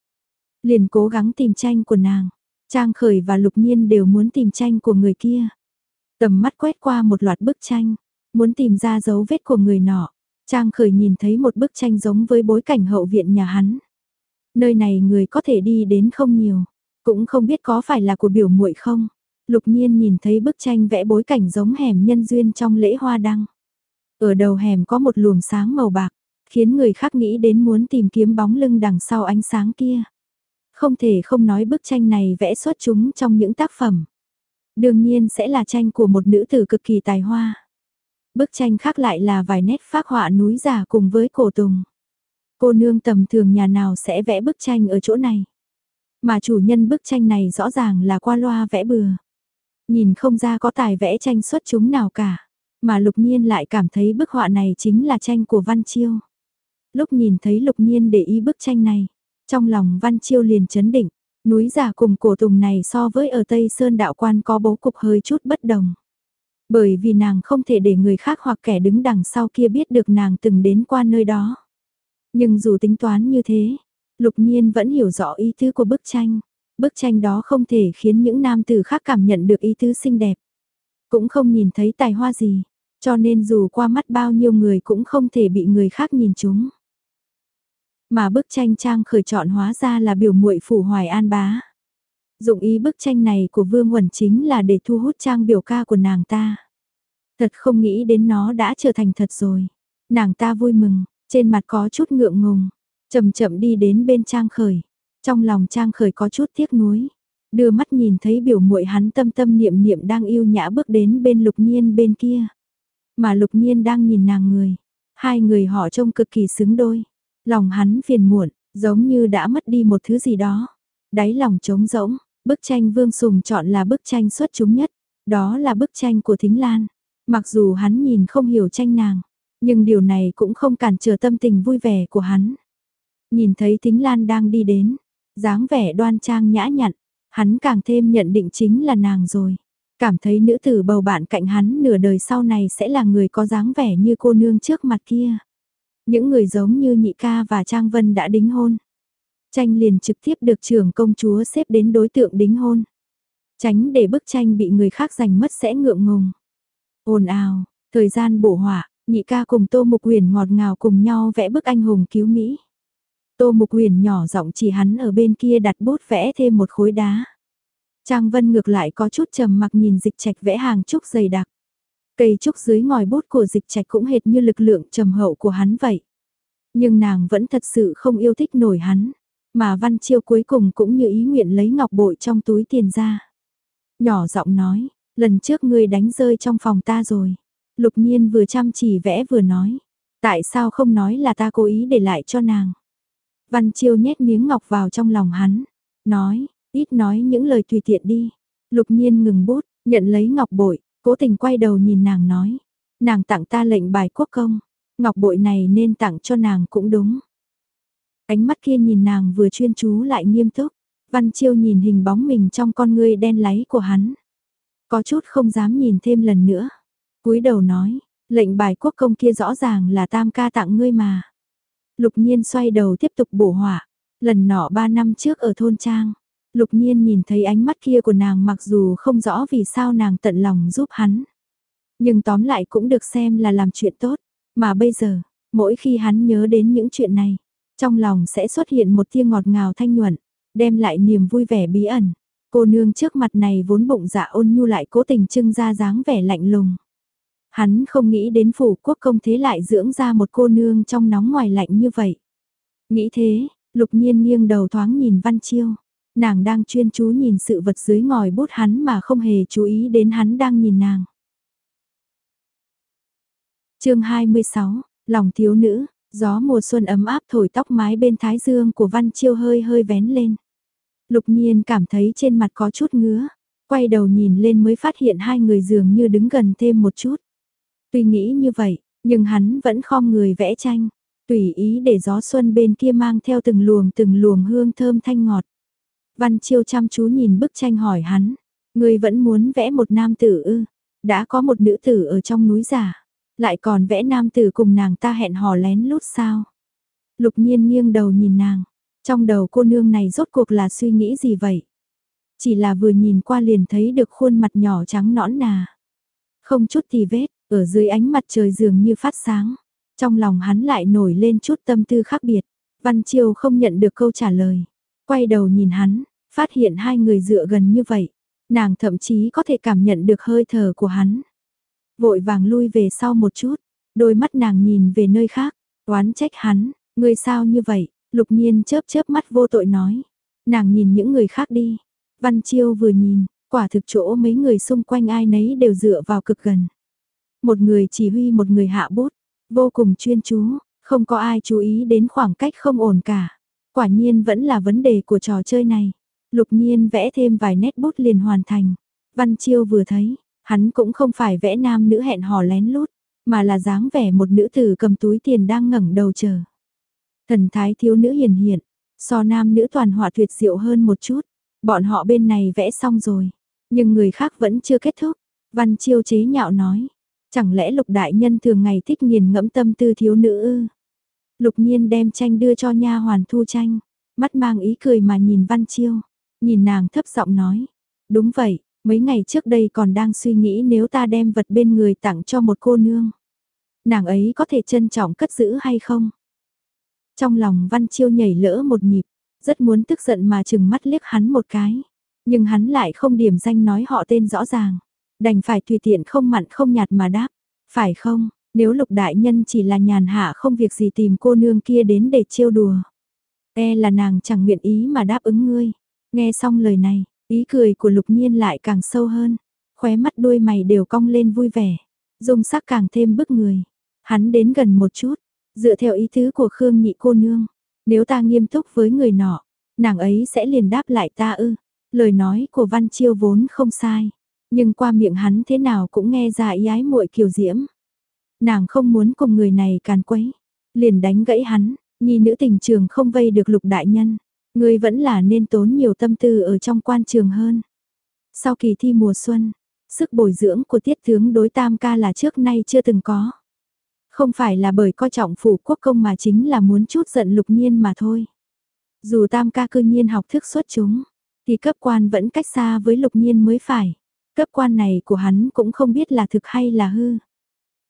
Liền cố gắng tìm tranh của nàng. Trang Khởi và Lục Nhiên đều muốn tìm tranh của người kia. Tầm mắt quét qua một loạt bức tranh, muốn tìm ra dấu vết của người nọ. Trang Khởi nhìn thấy một bức tranh giống với bối cảnh hậu viện nhà hắn. Nơi này người có thể đi đến không nhiều, cũng không biết có phải là của biểu muội không. Lục Nhiên nhìn thấy bức tranh vẽ bối cảnh giống hẻm nhân duyên trong lễ hoa đăng. Ở đầu hẻm có một luồng sáng màu bạc, khiến người khác nghĩ đến muốn tìm kiếm bóng lưng đằng sau ánh sáng kia. Không thể không nói bức tranh này vẽ xuất chúng trong những tác phẩm. Đương nhiên sẽ là tranh của một nữ tử cực kỳ tài hoa. Bức tranh khác lại là vài nét phác họa núi giả cùng với cổ tùng. Cô nương tầm thường nhà nào sẽ vẽ bức tranh ở chỗ này. Mà chủ nhân bức tranh này rõ ràng là qua loa vẽ bừa. Nhìn không ra có tài vẽ tranh xuất chúng nào cả. Mà lục nhiên lại cảm thấy bức họa này chính là tranh của Văn Chiêu. Lúc nhìn thấy lục nhiên để ý bức tranh này, trong lòng Văn Chiêu liền chấn định, núi giả cùng cổ tùng này so với ở Tây Sơn đạo quan có bố cục hơi chút bất đồng. Bởi vì nàng không thể để người khác hoặc kẻ đứng đằng sau kia biết được nàng từng đến qua nơi đó. Nhưng dù tính toán như thế, lục nhiên vẫn hiểu rõ ý tứ của bức tranh. Bức tranh đó không thể khiến những nam tử khác cảm nhận được ý tứ xinh đẹp. Cũng không nhìn thấy tài hoa gì, cho nên dù qua mắt bao nhiêu người cũng không thể bị người khác nhìn chúng. Mà bức tranh trang khởi chọn hóa ra là biểu muội phủ hoài an bá. Dụng ý bức tranh này của Vương Huẩn chính là để thu hút trang biểu ca của nàng ta. Thật không nghĩ đến nó đã trở thành thật rồi. Nàng ta vui mừng, trên mặt có chút ngượng ngùng, chậm chậm đi đến bên trang khởi. Trong lòng trang khởi có chút tiếc nuối. Đưa mắt nhìn thấy biểu muội hắn tâm tâm niệm niệm đang yêu nhã bước đến bên lục nhiên bên kia. Mà lục nhiên đang nhìn nàng người. Hai người họ trông cực kỳ xứng đôi. Lòng hắn phiền muộn, giống như đã mất đi một thứ gì đó. Đáy lòng trống rỗng, bức tranh Vương Sùng chọn là bức tranh xuất chúng nhất. Đó là bức tranh của Thính Lan. Mặc dù hắn nhìn không hiểu tranh nàng, nhưng điều này cũng không cản trở tâm tình vui vẻ của hắn. Nhìn thấy Thính Lan đang đi đến, dáng vẻ đoan trang nhã nhặn, hắn càng thêm nhận định chính là nàng rồi. Cảm thấy nữ tử bầu bạn cạnh hắn nửa đời sau này sẽ là người có dáng vẻ như cô nương trước mặt kia. Những người giống như Nhị Ca và Trang Vân đã đính hôn. Tranh liền trực tiếp được trưởng công chúa xếp đến đối tượng đính hôn. Tránh để bức tranh bị người khác giành mất sẽ ngượng ngùng. ồn ào, thời gian bổ hỏa, Nhị Ca cùng Tô Mục Huyền ngọt ngào cùng nhau vẽ bức anh hùng cứu Mỹ. Tô Mục Huyền nhỏ giọng chỉ hắn ở bên kia đặt bút vẽ thêm một khối đá. Trang Vân ngược lại có chút trầm mặc nhìn dịch trạch vẽ hàng trúc dày đặc. Cây trúc dưới ngòi bút của dịch trạch cũng hệt như lực lượng trầm hậu của hắn vậy. Nhưng nàng vẫn thật sự không yêu thích nổi hắn. Mà Văn Chiêu cuối cùng cũng như ý nguyện lấy ngọc bội trong túi tiền ra. Nhỏ giọng nói, lần trước ngươi đánh rơi trong phòng ta rồi. Lục nhiên vừa chăm chỉ vẽ vừa nói. Tại sao không nói là ta cố ý để lại cho nàng. Văn Chiêu nhét miếng ngọc vào trong lòng hắn. Nói, ít nói những lời tùy tiện đi. Lục nhiên ngừng bút, nhận lấy ngọc bội, cố tình quay đầu nhìn nàng nói. Nàng tặng ta lệnh bài quốc công. Ngọc bội này nên tặng cho nàng cũng đúng. Ánh mắt kia nhìn nàng vừa chuyên chú lại nghiêm túc. Văn Chiêu nhìn hình bóng mình trong con ngươi đen láy của hắn. Có chút không dám nhìn thêm lần nữa. cúi đầu nói, Lệnh bài quốc công kia rõ ràng là tam ca tặng ngươi mà. Lục nhiên xoay đầu tiếp tục bổ hỏa. Lần nọ ba năm trước ở thôn trang. Lục nhiên nhìn thấy ánh mắt kia của nàng mặc dù không rõ vì sao nàng tận lòng giúp hắn. Nhưng tóm lại cũng được xem là làm chuyện tốt. Mà bây giờ, mỗi khi hắn nhớ đến những chuyện này, trong lòng sẽ xuất hiện một tia ngọt ngào thanh nhuận, đem lại niềm vui vẻ bí ẩn. Cô nương trước mặt này vốn bụng dạ ôn nhu lại cố tình trưng ra dáng vẻ lạnh lùng. Hắn không nghĩ đến phủ quốc công thế lại dưỡng ra một cô nương trong nóng ngoài lạnh như vậy. Nghĩ thế, lục nhiên nghiêng đầu thoáng nhìn Văn Chiêu. Nàng đang chuyên chú nhìn sự vật dưới ngòi bút hắn mà không hề chú ý đến hắn đang nhìn nàng. chương 26, lòng thiếu nữ, gió mùa xuân ấm áp thổi tóc mái bên thái dương của Văn Chiêu hơi hơi vén lên. Lục nhiên cảm thấy trên mặt có chút ngứa, quay đầu nhìn lên mới phát hiện hai người dường như đứng gần thêm một chút. Tuy nghĩ như vậy, nhưng hắn vẫn khom người vẽ tranh, tùy ý để gió xuân bên kia mang theo từng luồng từng luồng hương thơm thanh ngọt. Văn Chiêu chăm chú nhìn bức tranh hỏi hắn, người vẫn muốn vẽ một nam tử ư, đã có một nữ tử ở trong núi giả, lại còn vẽ nam tử cùng nàng ta hẹn hò lén lút sao. Lục nhiên nghiêng đầu nhìn nàng, trong đầu cô nương này rốt cuộc là suy nghĩ gì vậy? Chỉ là vừa nhìn qua liền thấy được khuôn mặt nhỏ trắng nõn nà. Không chút thì vết, ở dưới ánh mặt trời dường như phát sáng. Trong lòng hắn lại nổi lên chút tâm tư khác biệt. Văn Chiêu không nhận được câu trả lời. Quay đầu nhìn hắn, phát hiện hai người dựa gần như vậy. Nàng thậm chí có thể cảm nhận được hơi thở của hắn. Vội vàng lui về sau một chút, đôi mắt nàng nhìn về nơi khác, oán trách hắn, người sao như vậy, lục nhiên chớp chớp mắt vô tội nói. Nàng nhìn những người khác đi. Văn Chiêu vừa nhìn, quả thực chỗ mấy người xung quanh ai nấy đều dựa vào cực gần. Một người chỉ huy một người hạ bút, vô cùng chuyên chú, không có ai chú ý đến khoảng cách không ổn cả. Quả nhiên vẫn là vấn đề của trò chơi này. Lục nhiên vẽ thêm vài nét bút liền hoàn thành. Văn Chiêu vừa thấy, hắn cũng không phải vẽ nam nữ hẹn hò lén lút, mà là dáng vẻ một nữ tử cầm túi tiền đang ngẩng đầu chờ. Thần thái thiếu nữ hiền hiện, so nam nữ toàn họa tuyệt diệu hơn một chút. Bọn họ bên này vẽ xong rồi, nhưng người khác vẫn chưa kết thúc. Văn Chiêu chế nhạo nói, Chẳng lẽ lục đại nhân thường ngày thích nghiền ngẫm tâm tư thiếu nữ ư? Lục nhiên đem tranh đưa cho nha hoàn thu tranh, mắt mang ý cười mà nhìn Văn Chiêu, nhìn nàng thấp giọng nói, đúng vậy, mấy ngày trước đây còn đang suy nghĩ nếu ta đem vật bên người tặng cho một cô nương. Nàng ấy có thể trân trọng cất giữ hay không? Trong lòng Văn Chiêu nhảy lỡ một nhịp, rất muốn tức giận mà chừng mắt liếc hắn một cái. Nhưng hắn lại không điểm danh nói họ tên rõ ràng. Đành phải tùy tiện không mặn không nhạt mà đáp. Phải không, nếu lục đại nhân chỉ là nhàn hạ không việc gì tìm cô nương kia đến để trêu đùa. E là nàng chẳng nguyện ý mà đáp ứng ngươi. Nghe xong lời này, ý cười của lục nhiên lại càng sâu hơn. Khóe mắt đôi mày đều cong lên vui vẻ. Dung sắc càng thêm bức người. Hắn đến gần một chút, dựa theo ý tứ của Khương nhị cô nương. Nếu ta nghiêm túc với người nọ, nàng ấy sẽ liền đáp lại ta ư. Lời nói của Văn Chiêu vốn không sai. Nhưng qua miệng hắn thế nào cũng nghe ra ý ái muội kiều diễm. Nàng không muốn cùng người này càn quấy, liền đánh gãy hắn, nhi nữ tình trường không vây được lục đại nhân ngươi vẫn là nên tốn nhiều tâm tư ở trong quan trường hơn. Sau kỳ thi mùa xuân, sức bồi dưỡng của tiết tướng đối tam ca là trước nay chưa từng có. Không phải là bởi coi trọng phủ quốc công mà chính là muốn chút giận lục nhiên mà thôi. Dù tam ca cư nhiên học thức xuất chúng, thì cấp quan vẫn cách xa với lục nhiên mới phải. Cấp quan này của hắn cũng không biết là thực hay là hư.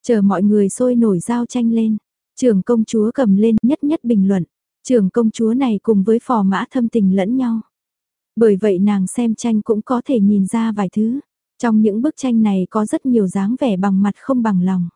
Chờ mọi người sôi nổi giao tranh lên, trưởng công chúa cầm lên nhất nhất bình luận, trưởng công chúa này cùng với phò mã thâm tình lẫn nhau. Bởi vậy nàng xem tranh cũng có thể nhìn ra vài thứ. Trong những bức tranh này có rất nhiều dáng vẻ bằng mặt không bằng lòng.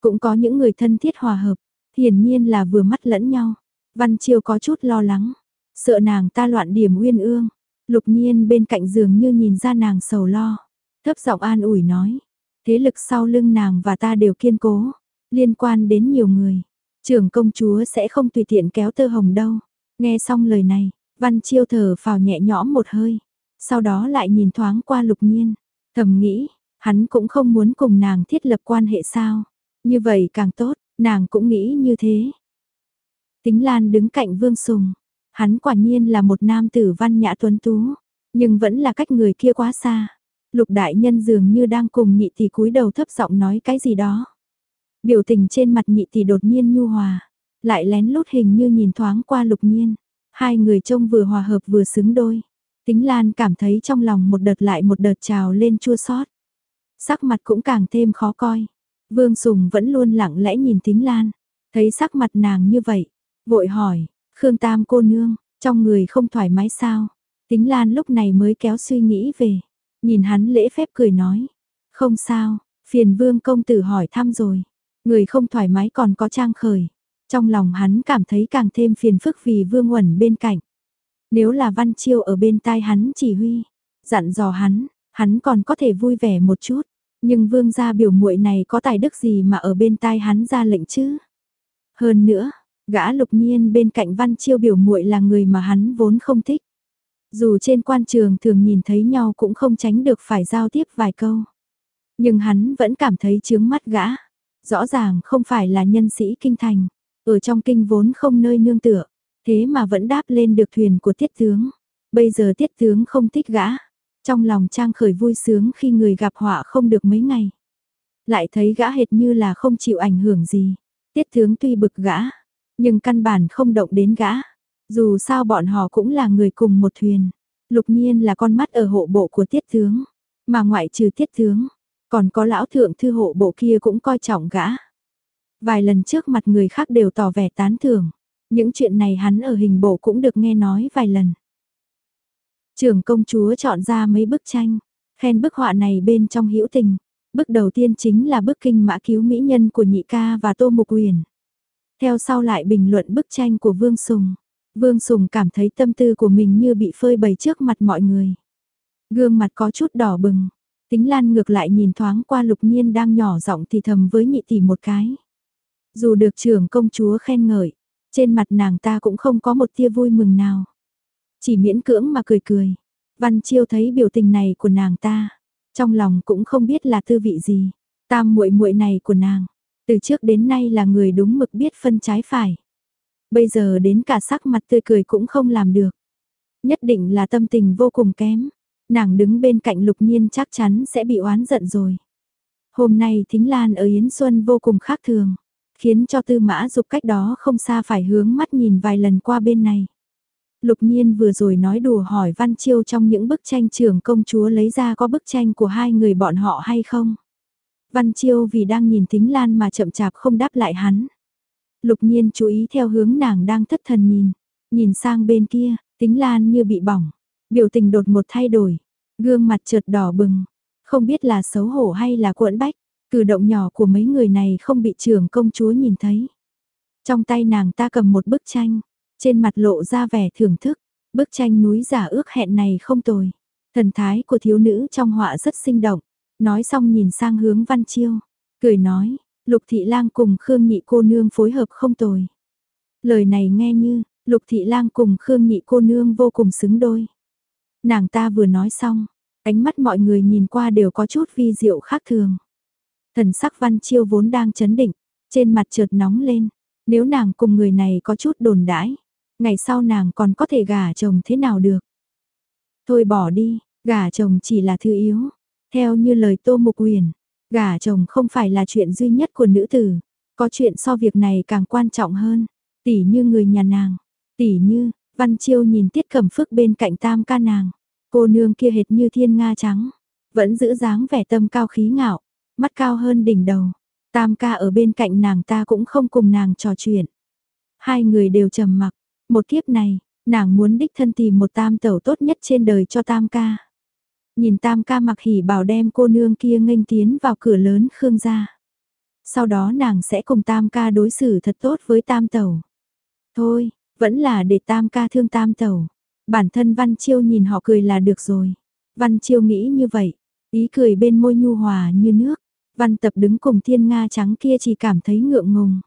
Cũng có những người thân thiết hòa hợp, hiển nhiên là vừa mắt lẫn nhau. Văn Chiêu có chút lo lắng, sợ nàng ta loạn điểm uyên ương. Lục nhiên bên cạnh giường như nhìn ra nàng sầu lo. Thấp giọng an ủi nói, thế lực sau lưng nàng và ta đều kiên cố, liên quan đến nhiều người. Trưởng công chúa sẽ không tùy tiện kéo tơ hồng đâu. Nghe xong lời này, Văn Chiêu thở phào nhẹ nhõm một hơi, sau đó lại nhìn thoáng qua lục nhiên, thầm nghĩ, hắn cũng không muốn cùng nàng thiết lập quan hệ sao. Như vậy càng tốt, nàng cũng nghĩ như thế. Tính Lan đứng cạnh Vương Sùng, hắn quả nhiên là một nam tử văn nhã tuấn tú, nhưng vẫn là cách người kia quá xa. Lục đại nhân dường như đang cùng nhị tỷ cúi đầu thấp giọng nói cái gì đó. Biểu tình trên mặt nhị tỷ đột nhiên nhu hòa, lại lén lút hình như nhìn thoáng qua lục nhiên. Hai người trông vừa hòa hợp vừa xứng đôi. Tính Lan cảm thấy trong lòng một đợt lại một đợt trào lên chua xót. Sắc mặt cũng càng thêm khó coi. Vương Sùng vẫn luôn lặng lẽ nhìn Tính Lan, thấy sắc mặt nàng như vậy, vội hỏi, Khương Tam cô nương, trong người không thoải mái sao? Tính Lan lúc này mới kéo suy nghĩ về, nhìn hắn lễ phép cười nói, không sao, phiền Vương công tử hỏi thăm rồi, người không thoải mái còn có trang khởi. Trong lòng hắn cảm thấy càng thêm phiền phức vì Vương Uẩn bên cạnh. Nếu là Văn Chiêu ở bên tai hắn chỉ huy, dặn dò hắn, hắn còn có thể vui vẻ một chút. Nhưng vương gia biểu muội này có tài đức gì mà ở bên tai hắn ra lệnh chứ? Hơn nữa, gã lục nhiên bên cạnh văn chiêu biểu muội là người mà hắn vốn không thích. Dù trên quan trường thường nhìn thấy nhau cũng không tránh được phải giao tiếp vài câu. Nhưng hắn vẫn cảm thấy chướng mắt gã. Rõ ràng không phải là nhân sĩ kinh thành. Ở trong kinh vốn không nơi nương tựa. Thế mà vẫn đáp lên được thuyền của tiết tướng. Bây giờ tiết tướng không thích gã. Trong lòng Trang khởi vui sướng khi người gặp họa không được mấy ngày. Lại thấy gã hệt như là không chịu ảnh hưởng gì. Tiết tướng tuy bực gã, nhưng căn bản không động đến gã. Dù sao bọn họ cũng là người cùng một thuyền. Lục nhiên là con mắt ở hộ bộ của tiết tướng. Mà ngoại trừ tiết tướng, còn có lão thượng thư hộ bộ kia cũng coi trọng gã. Vài lần trước mặt người khác đều tỏ vẻ tán thưởng. Những chuyện này hắn ở hình bộ cũng được nghe nói vài lần. Trưởng công chúa chọn ra mấy bức tranh, khen bức họa này bên trong hữu tình. Bức đầu tiên chính là bức kinh mã cứu mỹ nhân của nhị ca và tô mục uyển Theo sau lại bình luận bức tranh của Vương Sùng. Vương Sùng cảm thấy tâm tư của mình như bị phơi bày trước mặt mọi người. Gương mặt có chút đỏ bừng. Tính Lan ngược lại nhìn thoáng qua lục nhiên đang nhỏ giọng thì thầm với nhị tỷ một cái. Dù được trưởng công chúa khen ngợi, trên mặt nàng ta cũng không có một tia vui mừng nào. Chỉ miễn cưỡng mà cười cười. Văn Chiêu thấy biểu tình này của nàng ta, trong lòng cũng không biết là tư vị gì. Tam muội muội này của nàng, từ trước đến nay là người đúng mực biết phân trái phải. Bây giờ đến cả sắc mặt tươi cười cũng không làm được. Nhất định là tâm tình vô cùng kém. Nàng đứng bên cạnh lục nhiên chắc chắn sẽ bị oán giận rồi. Hôm nay Thính Lan ở Yến Xuân vô cùng khác thường, khiến cho tư mã dục cách đó không xa phải hướng mắt nhìn vài lần qua bên này. Lục nhiên vừa rồi nói đùa hỏi Văn Chiêu trong những bức tranh trưởng công chúa lấy ra có bức tranh của hai người bọn họ hay không. Văn Chiêu vì đang nhìn Tính Lan mà chậm chạp không đáp lại hắn. Lục nhiên chú ý theo hướng nàng đang thất thần nhìn. Nhìn sang bên kia, Tính Lan như bị bỏng. Biểu tình đột một thay đổi. Gương mặt chợt đỏ bừng. Không biết là xấu hổ hay là cuộn bách. Cử động nhỏ của mấy người này không bị trưởng công chúa nhìn thấy. Trong tay nàng ta cầm một bức tranh. Trên mặt lộ ra vẻ thưởng thức, bức tranh núi giả ước hẹn này không tồi. Thần thái của thiếu nữ trong họa rất sinh động. Nói xong nhìn sang hướng Văn Chiêu, cười nói, Lục Thị Lang cùng Khương Nhị cô nương phối hợp không tồi. Lời này nghe như, Lục Thị Lang cùng Khương Nhị cô nương vô cùng xứng đôi. Nàng ta vừa nói xong, ánh mắt mọi người nhìn qua đều có chút vi diệu khác thường. Thần sắc Văn Chiêu vốn đang chấn định, trên mặt chợt nóng lên, nếu nàng cùng người này có chút đồn đãi, ngày sau nàng còn có thể gả chồng thế nào được. Thôi bỏ đi, gả chồng chỉ là thứ yếu. Theo như lời Tô Mục uyển, gả chồng không phải là chuyện duy nhất của nữ tử, có chuyện so việc này càng quan trọng hơn, tỉ như người nhà nàng, tỉ như, Văn Chiêu nhìn Tiết Cẩm Phức bên cạnh tam ca nàng, cô nương kia hệt như thiên nga trắng, vẫn giữ dáng vẻ tâm cao khí ngạo, mắt cao hơn đỉnh đầu. Tam ca ở bên cạnh nàng ta cũng không cùng nàng trò chuyện. Hai người đều trầm mặc, một kiếp này, nàng muốn đích thân tìm một tam tẩu tốt nhất trên đời cho tam ca. Nhìn tam ca mặc hỉ bảo đem cô nương kia nghênh tiến vào cửa lớn Khương gia. Sau đó nàng sẽ cùng tam ca đối xử thật tốt với tam tẩu. Thôi, vẫn là để tam ca thương tam tẩu. Bản thân Văn Chiêu nhìn họ cười là được rồi. Văn Chiêu nghĩ như vậy, ý cười bên môi nhu hòa như nước. Văn tập đứng cùng thiên nga trắng kia chỉ cảm thấy ngượng ngùng.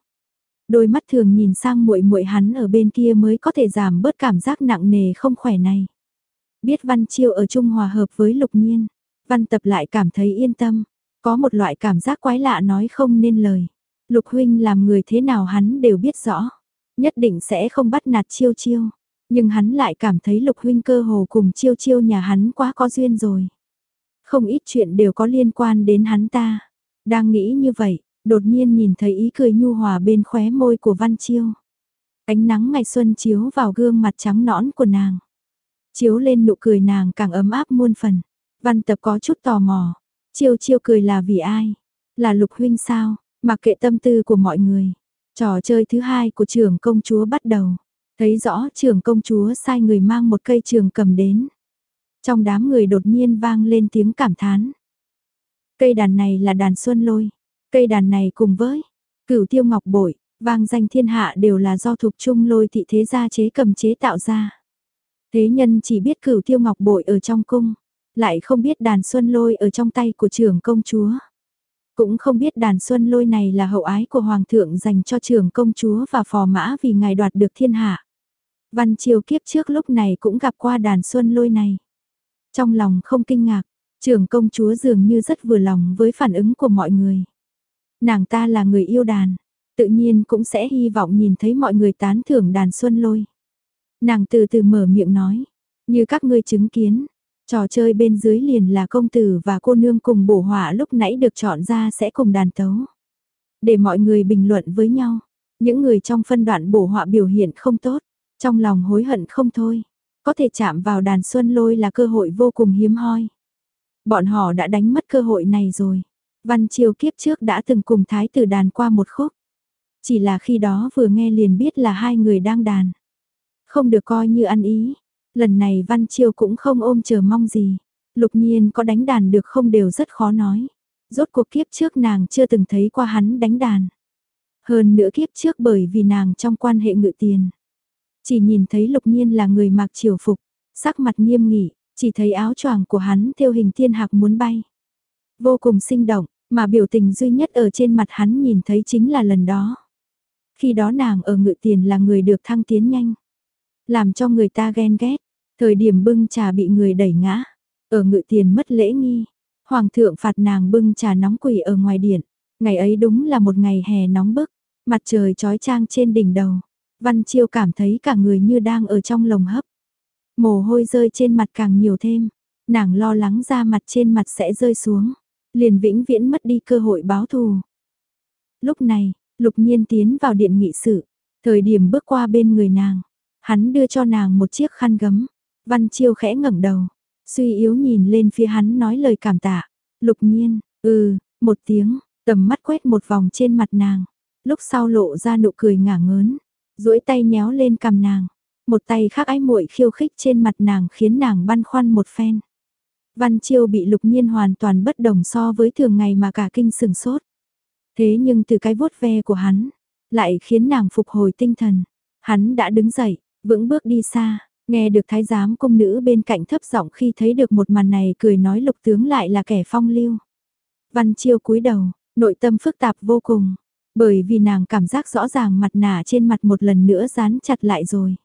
Đôi mắt thường nhìn sang muội muội hắn ở bên kia mới có thể giảm bớt cảm giác nặng nề không khỏe này. Biết Văn Chiêu ở chung hòa hợp với Lục Nhiên, Văn Tập lại cảm thấy yên tâm, có một loại cảm giác quái lạ nói không nên lời. Lục huynh làm người thế nào hắn đều biết rõ, nhất định sẽ không bắt nạt Chiêu Chiêu, nhưng hắn lại cảm thấy Lục huynh cơ hồ cùng Chiêu Chiêu nhà hắn quá có duyên rồi. Không ít chuyện đều có liên quan đến hắn ta. Đang nghĩ như vậy, Đột nhiên nhìn thấy ý cười nhu hòa bên khóe môi của Văn Chiêu. Ánh nắng ngày xuân chiếu vào gương mặt trắng nõn của nàng. Chiếu lên nụ cười nàng càng ấm áp muôn phần. Văn tập có chút tò mò. Chiêu chiêu cười là vì ai? Là lục huynh sao? Mặc kệ tâm tư của mọi người. Trò chơi thứ hai của trưởng công chúa bắt đầu. Thấy rõ trưởng công chúa sai người mang một cây trường cầm đến. Trong đám người đột nhiên vang lên tiếng cảm thán. Cây đàn này là đàn xuân lôi. Cây đàn này cùng với cửu tiêu ngọc bội, vang danh thiên hạ đều là do thuộc trung lôi thị thế gia chế cầm chế tạo ra. Thế nhân chỉ biết cửu tiêu ngọc bội ở trong cung, lại không biết đàn xuân lôi ở trong tay của trưởng công chúa. Cũng không biết đàn xuân lôi này là hậu ái của hoàng thượng dành cho trưởng công chúa và phò mã vì ngài đoạt được thiên hạ. Văn triều kiếp trước lúc này cũng gặp qua đàn xuân lôi này. Trong lòng không kinh ngạc, trưởng công chúa dường như rất vừa lòng với phản ứng của mọi người. Nàng ta là người yêu đàn, tự nhiên cũng sẽ hy vọng nhìn thấy mọi người tán thưởng đàn xuân lôi. Nàng từ từ mở miệng nói, như các ngươi chứng kiến, trò chơi bên dưới liền là công tử và cô nương cùng bổ họa lúc nãy được chọn ra sẽ cùng đàn tấu. Để mọi người bình luận với nhau, những người trong phân đoạn bổ họa biểu hiện không tốt, trong lòng hối hận không thôi, có thể chạm vào đàn xuân lôi là cơ hội vô cùng hiếm hoi. Bọn họ đã đánh mất cơ hội này rồi. Văn Chiêu kiếp trước đã từng cùng thái tử đàn qua một khúc. Chỉ là khi đó vừa nghe liền biết là hai người đang đàn. Không được coi như ăn ý. Lần này Văn Chiêu cũng không ôm chờ mong gì. Lục nhiên có đánh đàn được không đều rất khó nói. Rốt cuộc kiếp trước nàng chưa từng thấy qua hắn đánh đàn. Hơn nữa kiếp trước bởi vì nàng trong quan hệ ngự tiền. Chỉ nhìn thấy lục nhiên là người mặc triều phục, sắc mặt nghiêm nghị, chỉ thấy áo choàng của hắn theo hình thiên hạc muốn bay. Vô cùng sinh động, mà biểu tình duy nhất ở trên mặt hắn nhìn thấy chính là lần đó. Khi đó nàng ở ngự tiền là người được thăng tiến nhanh. Làm cho người ta ghen ghét. Thời điểm bưng trà bị người đẩy ngã. Ở ngự tiền mất lễ nghi. Hoàng thượng phạt nàng bưng trà nóng quỷ ở ngoài điện. Ngày ấy đúng là một ngày hè nóng bức. Mặt trời trói trang trên đỉnh đầu. Văn Chiêu cảm thấy cả người như đang ở trong lồng hấp. Mồ hôi rơi trên mặt càng nhiều thêm. Nàng lo lắng da mặt trên mặt sẽ rơi xuống liền vĩnh viễn mất đi cơ hội báo thù. Lúc này, lục nhiên tiến vào điện nghị sự, thời điểm bước qua bên người nàng, hắn đưa cho nàng một chiếc khăn gấm, văn chiêu khẽ ngẩng đầu, suy yếu nhìn lên phía hắn nói lời cảm tạ, lục nhiên, ừ, một tiếng, tầm mắt quét một vòng trên mặt nàng, lúc sau lộ ra nụ cười ngả ngớn, duỗi tay nhéo lên cằm nàng, một tay khác ái muội khiêu khích trên mặt nàng khiến nàng băn khoăn một phen. Văn Chiêu bị lục nhiên hoàn toàn bất đồng so với thường ngày mà cả kinh sừng sốt. Thế nhưng từ cái vuốt ve của hắn, lại khiến nàng phục hồi tinh thần. Hắn đã đứng dậy, vững bước đi xa, nghe được thái giám công nữ bên cạnh thấp giọng khi thấy được một màn này cười nói lục tướng lại là kẻ phong lưu. Văn Chiêu cúi đầu, nội tâm phức tạp vô cùng, bởi vì nàng cảm giác rõ ràng mặt nạ trên mặt một lần nữa dán chặt lại rồi.